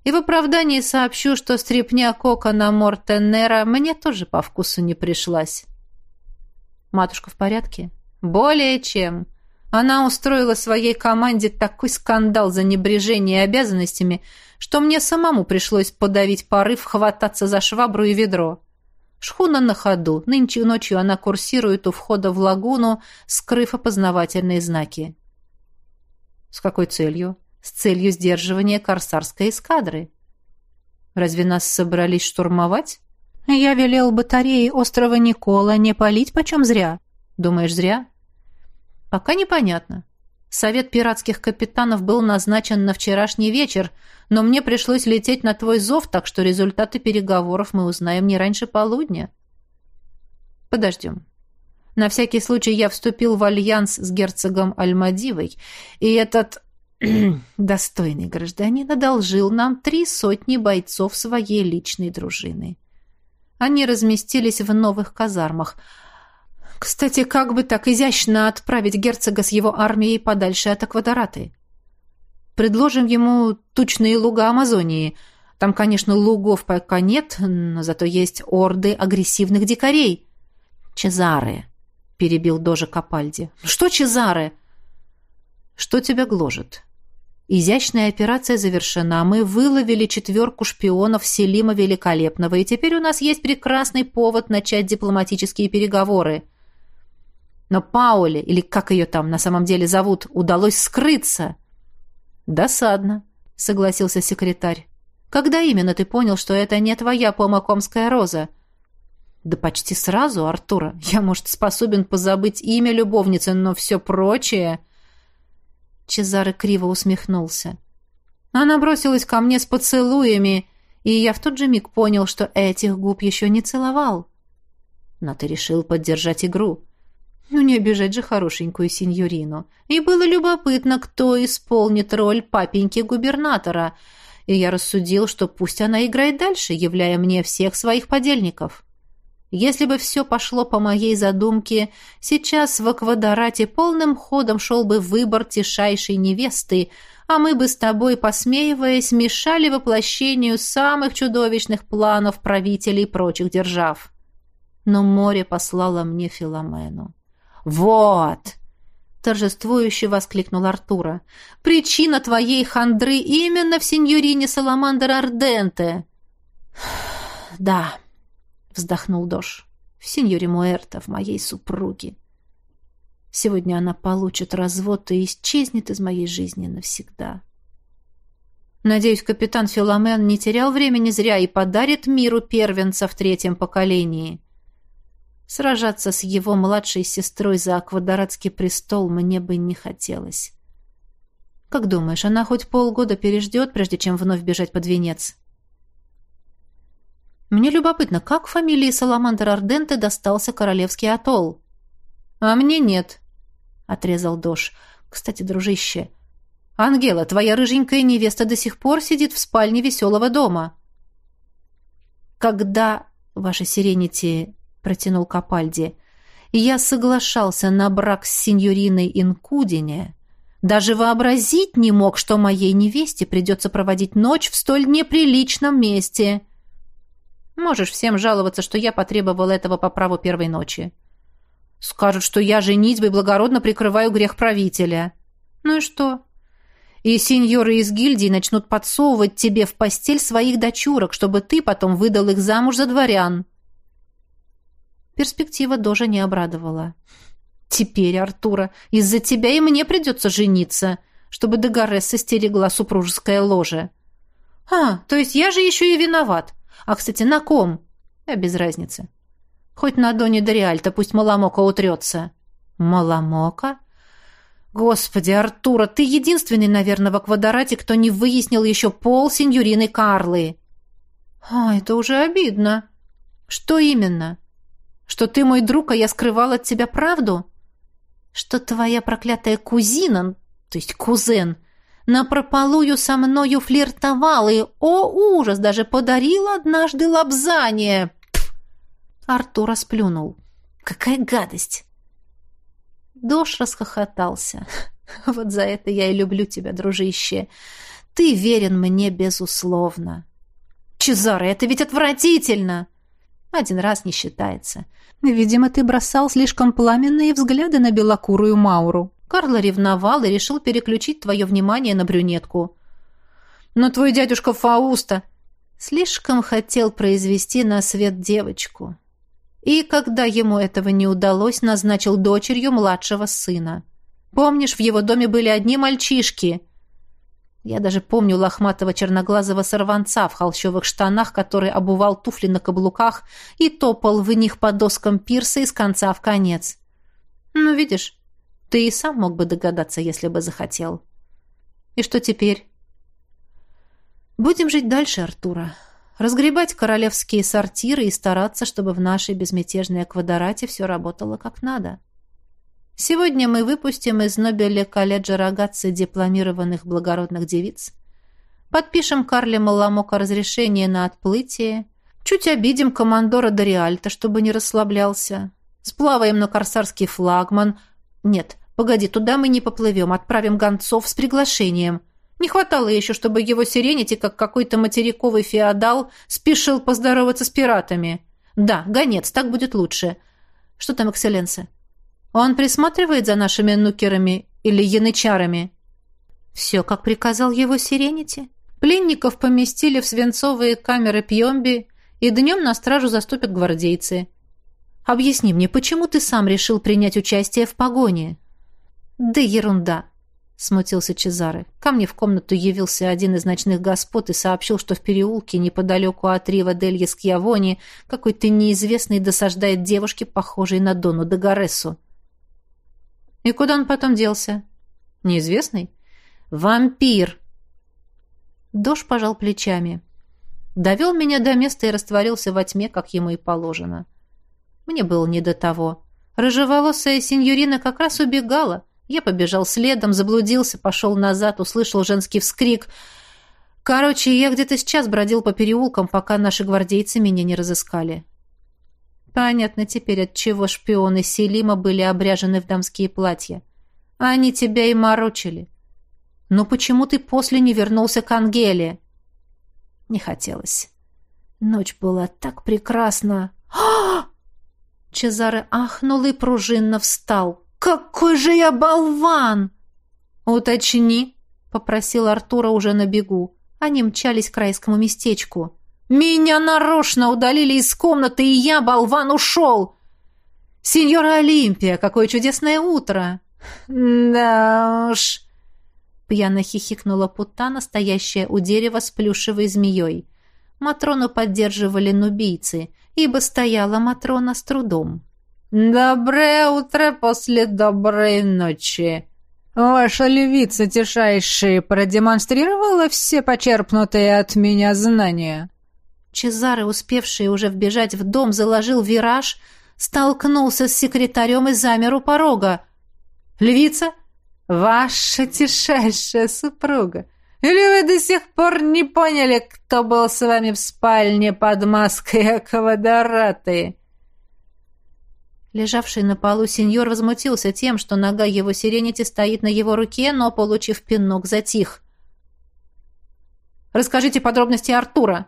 «И в оправдании сообщу, что стрепня кокона Мортенера мне тоже по вкусу не пришлась». «Матушка в порядке?» «Более чем. Она устроила своей команде такой скандал за небрежение обязанностями, что мне самому пришлось подавить порыв хвататься за швабру и ведро». Шхуна на ходу. Нынче ночью она курсирует у входа в лагуну, скрыв опознавательные знаки. С какой целью? С целью сдерживания корсарской эскадры. Разве нас собрались штурмовать? Я велел батареи острова Никола не палить почем зря. Думаешь, зря? Пока непонятно. Совет пиратских капитанов был назначен на вчерашний вечер, но мне пришлось лететь на твой зов, так что результаты переговоров мы узнаем не раньше полудня. Подождем. На всякий случай я вступил в альянс с герцогом Альмадивой, и этот достойный гражданин одолжил нам три сотни бойцов своей личной дружины. Они разместились в новых казармах. Кстати, как бы так изящно отправить герцога с его армией подальше от Аквадораты? Предложим ему тучные луга Амазонии. Там, конечно, лугов пока нет, но зато есть орды агрессивных дикарей. Чезары, перебил Дожа Капальди. Что Чезары? Что тебя гложет? Изящная операция завершена. Мы выловили четверку шпионов Селима Великолепного, и теперь у нас есть прекрасный повод начать дипломатические переговоры. Но Пауле, или как ее там на самом деле зовут, удалось скрыться. Досадно, согласился секретарь. Когда именно ты понял, что это не твоя помакомская роза? Да почти сразу, Артура. Я, может, способен позабыть имя любовницы, но все прочее... Чезаре криво усмехнулся. Она бросилась ко мне с поцелуями, и я в тот же миг понял, что этих губ еще не целовал. Но ты решил поддержать игру. Ну, не обижать же хорошенькую сеньорину. И было любопытно, кто исполнит роль папеньки-губернатора, и я рассудил, что пусть она играет дальше, являя мне всех своих подельников. Если бы все пошло по моей задумке, сейчас в Аквадорате полным ходом шел бы выбор тишайшей невесты, а мы бы с тобой, посмеиваясь, мешали воплощению самых чудовищных планов правителей прочих держав. Но море послало мне Филомену. «Вот!» — торжествующе воскликнул Артура. «Причина твоей хандры именно в сеньорине Саламандр Арденте!» «Да», вздохнул Дош. В сеньоре Муэрто, в моей супруге. Сегодня она получит развод и исчезнет из моей жизни навсегда. Надеюсь, капитан Филомен не терял времени зря и подарит миру первенца в третьем поколении. Сражаться с его младшей сестрой за аквадоратский престол мне бы не хотелось. Как думаешь, она хоть полгода переждет, прежде чем вновь бежать под венец? Мне любопытно, как фамилии Саламандр Арденте достался королевский атолл? А мне нет, отрезал Дош. Кстати, дружище, Ангела, твоя рыженькая невеста до сих пор сидит в спальне веселого дома. Когда, ваша сиренити, протянул Капальди, я соглашался на брак с сеньориной Инкудине, даже вообразить не мог, что моей невесте придется проводить ночь в столь неприличном месте. Можешь всем жаловаться, что я потребовал этого по праву первой ночи. Скажут, что я женитьбой благородно прикрываю грех правителя. Ну и что? И сеньоры из гильдии начнут подсовывать тебе в постель своих дочурок, чтобы ты потом выдал их замуж за дворян. Перспектива Дожа не обрадовала. Теперь, Артура, из-за тебя и мне придется жениться, чтобы Дегаресса стерегла супружеское ложе. А, то есть я же еще и виноват. А, кстати, на ком? А без разницы. Хоть на Доне Дориальто, пусть Маламока утрется. Маламока? Господи, Артура, ты единственный, наверное, в Аквадорате, кто не выяснил еще пол сеньорины Карлы. А, это уже обидно. Что именно? Что ты мой друг, а я скрывал от тебя правду? Что твоя проклятая кузина, то есть кузен, — напропалую со мною флиртовал и, о ужас, даже подарил однажды лапзание. Пф! Артур расплюнул. Какая гадость! Дош расхохотался. Вот за это я и люблю тебя, дружище. Ты верен мне безусловно. Чезаре, это ведь отвратительно! Один раз не считается. Видимо, ты бросал слишком пламенные взгляды на белокурую Мауру. Карла ревновал и решил переключить твое внимание на брюнетку. Но твой дядюшка Фауста слишком хотел произвести на свет девочку. И когда ему этого не удалось, назначил дочерью младшего сына. Помнишь, в его доме были одни мальчишки. Я даже помню лохматого черноглазого сорванца в холщовых штанах, который обувал туфли на каблуках и топал в них по доскам пирса из конца в конец. Ну, видишь, ты и сам мог бы догадаться, если бы захотел. И что теперь? Будем жить дальше, Артура. Разгребать королевские сортиры и стараться, чтобы в нашей безмятежной аквадорате все работало как надо. Сегодня мы выпустим из Нобеля колледжа Рогатцы дипломированных благородных девиц, подпишем Карле Маламока разрешение на отплытие, чуть обидим командора Дориальта, чтобы не расслаблялся, сплаваем на корсарский флагман. Нет, погоди, туда мы не поплывем, отправим гонцов с приглашением. Не хватало еще, чтобы его сиренити, как какой-то материковый феодал, спешил поздороваться с пиратами. Да, гонец, так будет лучше. Что там, экселленция? Он присматривает за нашими нукерами или янычарами? Все, как приказал его Сиренити. Пленников поместили в свинцовые камеры Пьемби, и днем на стражу заступят гвардейцы. Объясни мне, почему ты сам решил принять участие в погоне? Да ерунда, смутился Чезаре. Ко мне в комнату явился один из ночных господ и сообщил, что в переулке неподалеку от Рива дель Скьявони какой-то неизвестный досаждает девушке, похожей на Дону Дагаресу. И куда он потом делся? Неизвестный? Вампир. Дош пожал плечами. Довел меня до места и растворился во тьме, как ему и положено. Мне было не до того. Рыжеволосая сеньорина как раз убегала. Я побежал следом, заблудился, пошел назад, услышал женский вскрик. Короче, я где-то сейчас бродил по переулкам, пока наши гвардейцы меня не разыскали. Понятно теперь, от чего шпионы Селима были обряжены в дамские платья. Они тебя и морочили. Но почему ты после не вернулся к Ангеле? Не хотелось. Ночь была так прекрасна. Чезаре ахнул и пружинно встал. Какой же я болван! Уточни, попросил Артура уже на бегу. Они мчались к райскому местечку. Меня нарочно удалили из комнаты, и я, болван, ушел. Сеньора Олимпия, какое чудесное утро. Да уж. Пьяно хихикнула Путана, стоящая у дерева с плюшевой змеей. Матрону поддерживали нубийцы, ибо стояла Матрона с трудом. «Доброе утро после доброй ночи!» «Ваша львица тишайшая продемонстрировала все почерпнутые от меня знания?» Чезаре, успевший уже вбежать в дом, заложил вираж, столкнулся с секретарем и замер у порога. «Львица? Ваша тишайшая супруга! Или вы до сих пор не поняли, кто был с вами в спальне под маской аквадораты?» Лежавший на полу сеньор возмутился тем, что нога его сиренити стоит на его руке, но, получив пинок, затих. «Расскажите подробности Артура»,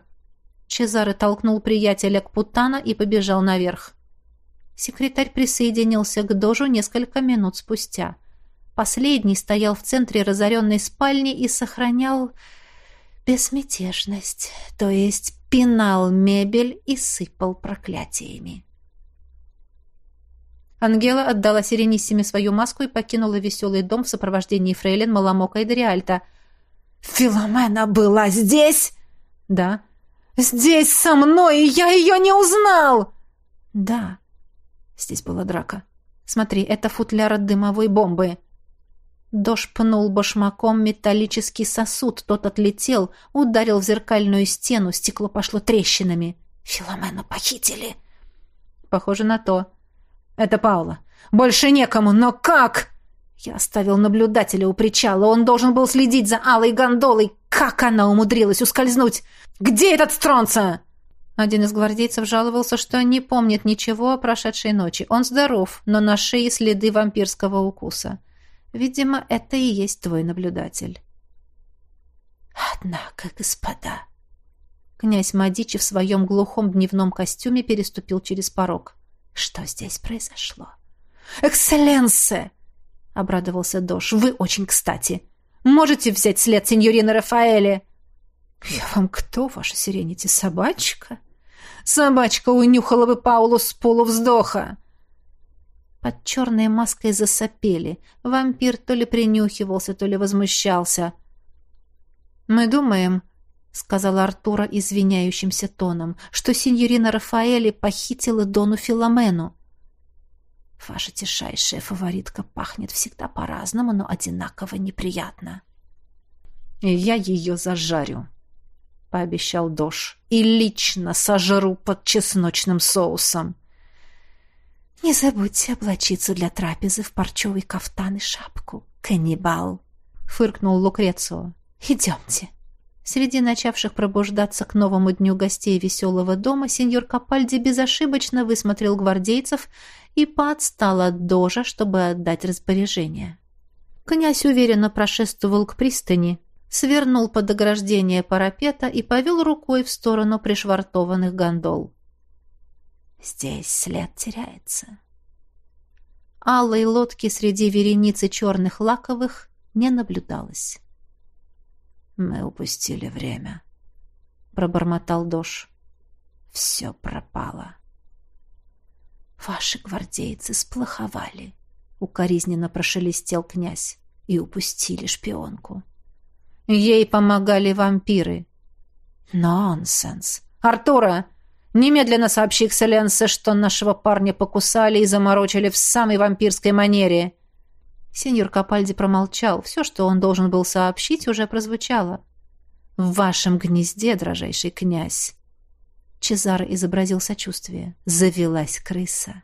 Чезаре толкнул приятеля к Путана и побежал наверх. Секретарь присоединился к дожу несколько минут спустя. Последний стоял в центре разоренной спальни и сохранял безмятежность, то есть пинал мебель и сыпал проклятиями. Ангела отдала Сирениссиме свою маску и покинула веселый дом в сопровождении фрейлин Маламока и Дориальта. «Филомена была здесь?» «Да». «Здесь со мной, и я ее не узнал!» «Да, здесь была драка. Смотри, это футляр от дымовой бомбы». Дош пнул башмаком металлический сосуд, тот отлетел, ударил в зеркальную стену, стекло пошло трещинами. «Филомена похитили!» «Похоже на то. Это Паула. Больше некому, но как?» Я оставил наблюдателя у причала. Он должен был следить за алой гондолой. Как она умудрилась ускользнуть? Где этот Стронца?» Один из гвардейцев жаловался, что не помнит ничего о прошедшей ночи. Он здоров, но на шее следы вампирского укуса. Видимо, это и есть твой наблюдатель. «Однако, господа...» Князь Мадичи в своем глухом дневном костюме переступил через порог. «Что здесь произошло?» «Экселленсе!» — обрадовался Дош. «Вы очень кстати. Можете взять след сеньорины Рафаэли?» «Я вам кто, ваша сирените, собачка?» «Собачка унюхала бы Паулу с полувздоха!» Под черной маской засопели. Вампир то ли принюхивался, то ли возмущался. «Мы думаем», — сказал Артура извиняющимся тоном, «что сеньорина Рафаэли похитила Дону Филомену. Ваша тишайшая фаворитка пахнет всегда по-разному, но одинаково неприятно. И я ее зажарю, пообещал Дош, и лично сожру под чесночным соусом. Не «Не забудьте облачиться для трапезы в парчевый кафтан и шапку, каннибал!» — фыркнул Лукрецио. «Идемте!» Среди начавших пробуждаться к новому дню гостей веселого дома сеньор Капальди безошибочно высмотрел гвардейцев и поотстал от дожа, чтобы отдать распоряжение. Князь уверенно прошествовал к пристани, свернул под ограждение парапета и повел рукой в сторону пришвартованных гондол. «Здесь след теряется». Алой лодки среди вереницы черных лаковых не наблюдалось. «Мы упустили время», — пробормотал Дош. «Все пропало». «Ваши гвардейцы сплоховали», — укоризненно прошелестел князь, «и упустили шпионку». «Ей помогали вампиры». «Нонсенс! Артура, немедленно сообщи экселленсе, что нашего парня покусали и заморочили в самой вампирской манере». Сеньор Капальди промолчал. Все, что он должен был сообщить, уже прозвучало. «В вашем гнезде, дрожайший князь!» Чезар изобразил сочувствие. «Завелась крыса».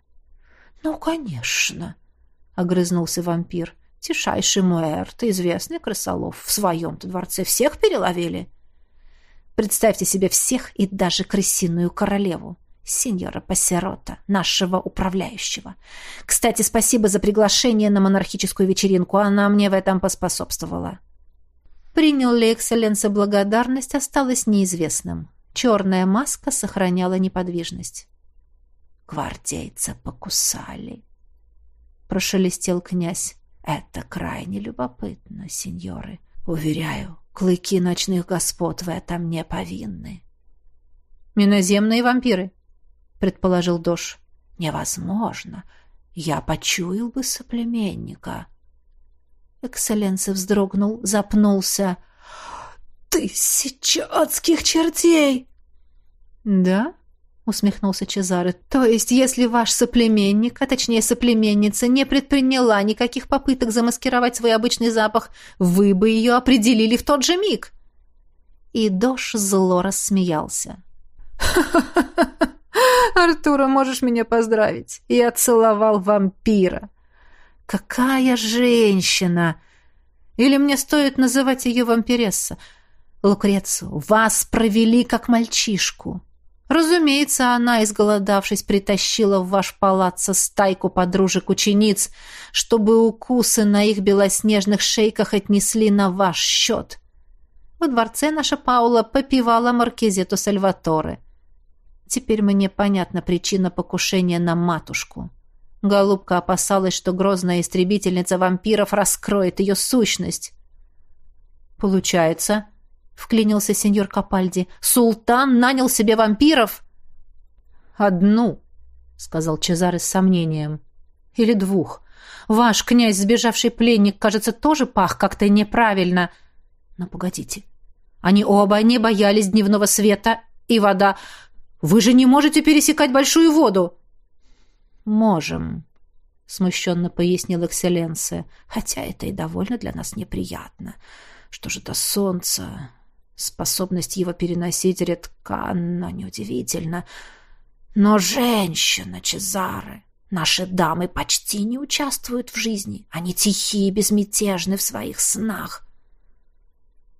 «Ну, конечно!» — огрызнулся вампир. «Тишайший Муэрт, известный крысолов. В своем-то дворце всех переловили?» «Представьте себе всех и даже крысиную королеву сеньора Пассерота, нашего управляющего. Кстати, спасибо за приглашение на монархическую вечеринку, она мне в этом поспособствовала. Принял ли экселленса благодарность, осталось неизвестным. Черная маска сохраняла неподвижность. «Гвардейца покусали», — прошелестел князь. «Это крайне любопытно, сеньоры. Уверяю, клыки ночных господ в этом не повинны». «Миноземные вампиры», предположил Дош. Невозможно. Я почуял бы соплеменника. Экселленция вздрогнул, запнулся. «Тысяча адских чертей!» «Да?» — усмехнулся Чезаре. «То есть, если ваш соплеменник, а точнее соплеменница, не предприняла никаких попыток замаскировать свой обычный запах, вы бы ее определили в тот же миг!» И Дош зло рассмеялся. «Ха-ха-ха! Артура, можешь меня поздравить. Я целовал вампира. Какая женщина! Или мне стоит называть ее вампиресса? Лукрецу, вас провели как мальчишку. Разумеется, она, изголодавшись, притащила в ваш палаццо стайку подружек-учениц, чтобы укусы на их белоснежных шейках отнесли на ваш счет. Во дворце наша Паула попивала маркизету Сальваторе. Теперь мне понятна причина покушения на матушку. Голубка опасалась, что грозная истребительница вампиров раскроет ее сущность. «Получается», — вклинился сеньор Капальди, — «султан нанял себе вампиров?» «Одну», — сказал Чезаре с сомнением. «Или двух. Ваш князь, сбежавший пленник, кажется, тоже пах как-то неправильно. Но погодите, они оба не боялись дневного света, и вода вы же не можете пересекать большую воду!» «Можем», — смущенно пояснил Экселленция, «хотя это и довольно для нас неприятно. Что же до солнца? Способность его переносить редка, но неудивительно. Но женщина, Чезаре, наши дамы почти не участвуют в жизни. Они тихие и безмятежны в своих снах».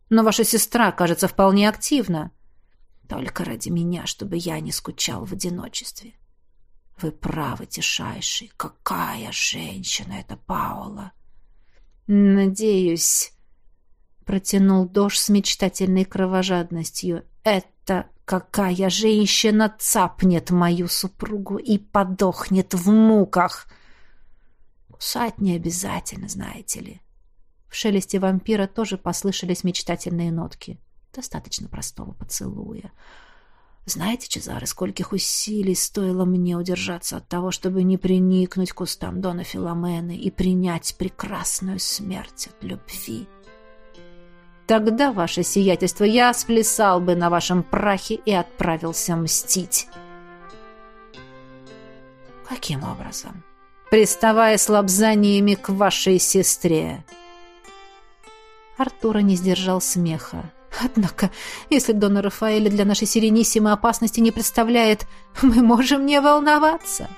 «Но ваша сестра, кажется, вполне активна», только ради меня, чтобы я не скучал в одиночестве. Вы правы, тишайший. Какая женщина эта Паула! Надеюсь, протянул Дош с мечтательной кровожадностью. Это какая женщина цапнет мою супругу и подохнет в муках. Кусать не обязательно, знаете ли. В шелесте вампира тоже послышались мечтательные нотки. Достаточно простого поцелуя. Знаете, Чезаре, скольких усилий стоило мне удержаться от того, чтобы не приникнуть к кустам Дона Филомены и принять прекрасную смерть от любви? Тогда, ваше сиятельство, я сплясал бы на вашем прахе и отправился мстить. Каким образом? Приставая с лобзаниями к вашей сестре. Артура не сдержал смеха. Однако, если Дона Рафаэля для нашей Сиренисимы опасности не представляет, мы можем не волноваться.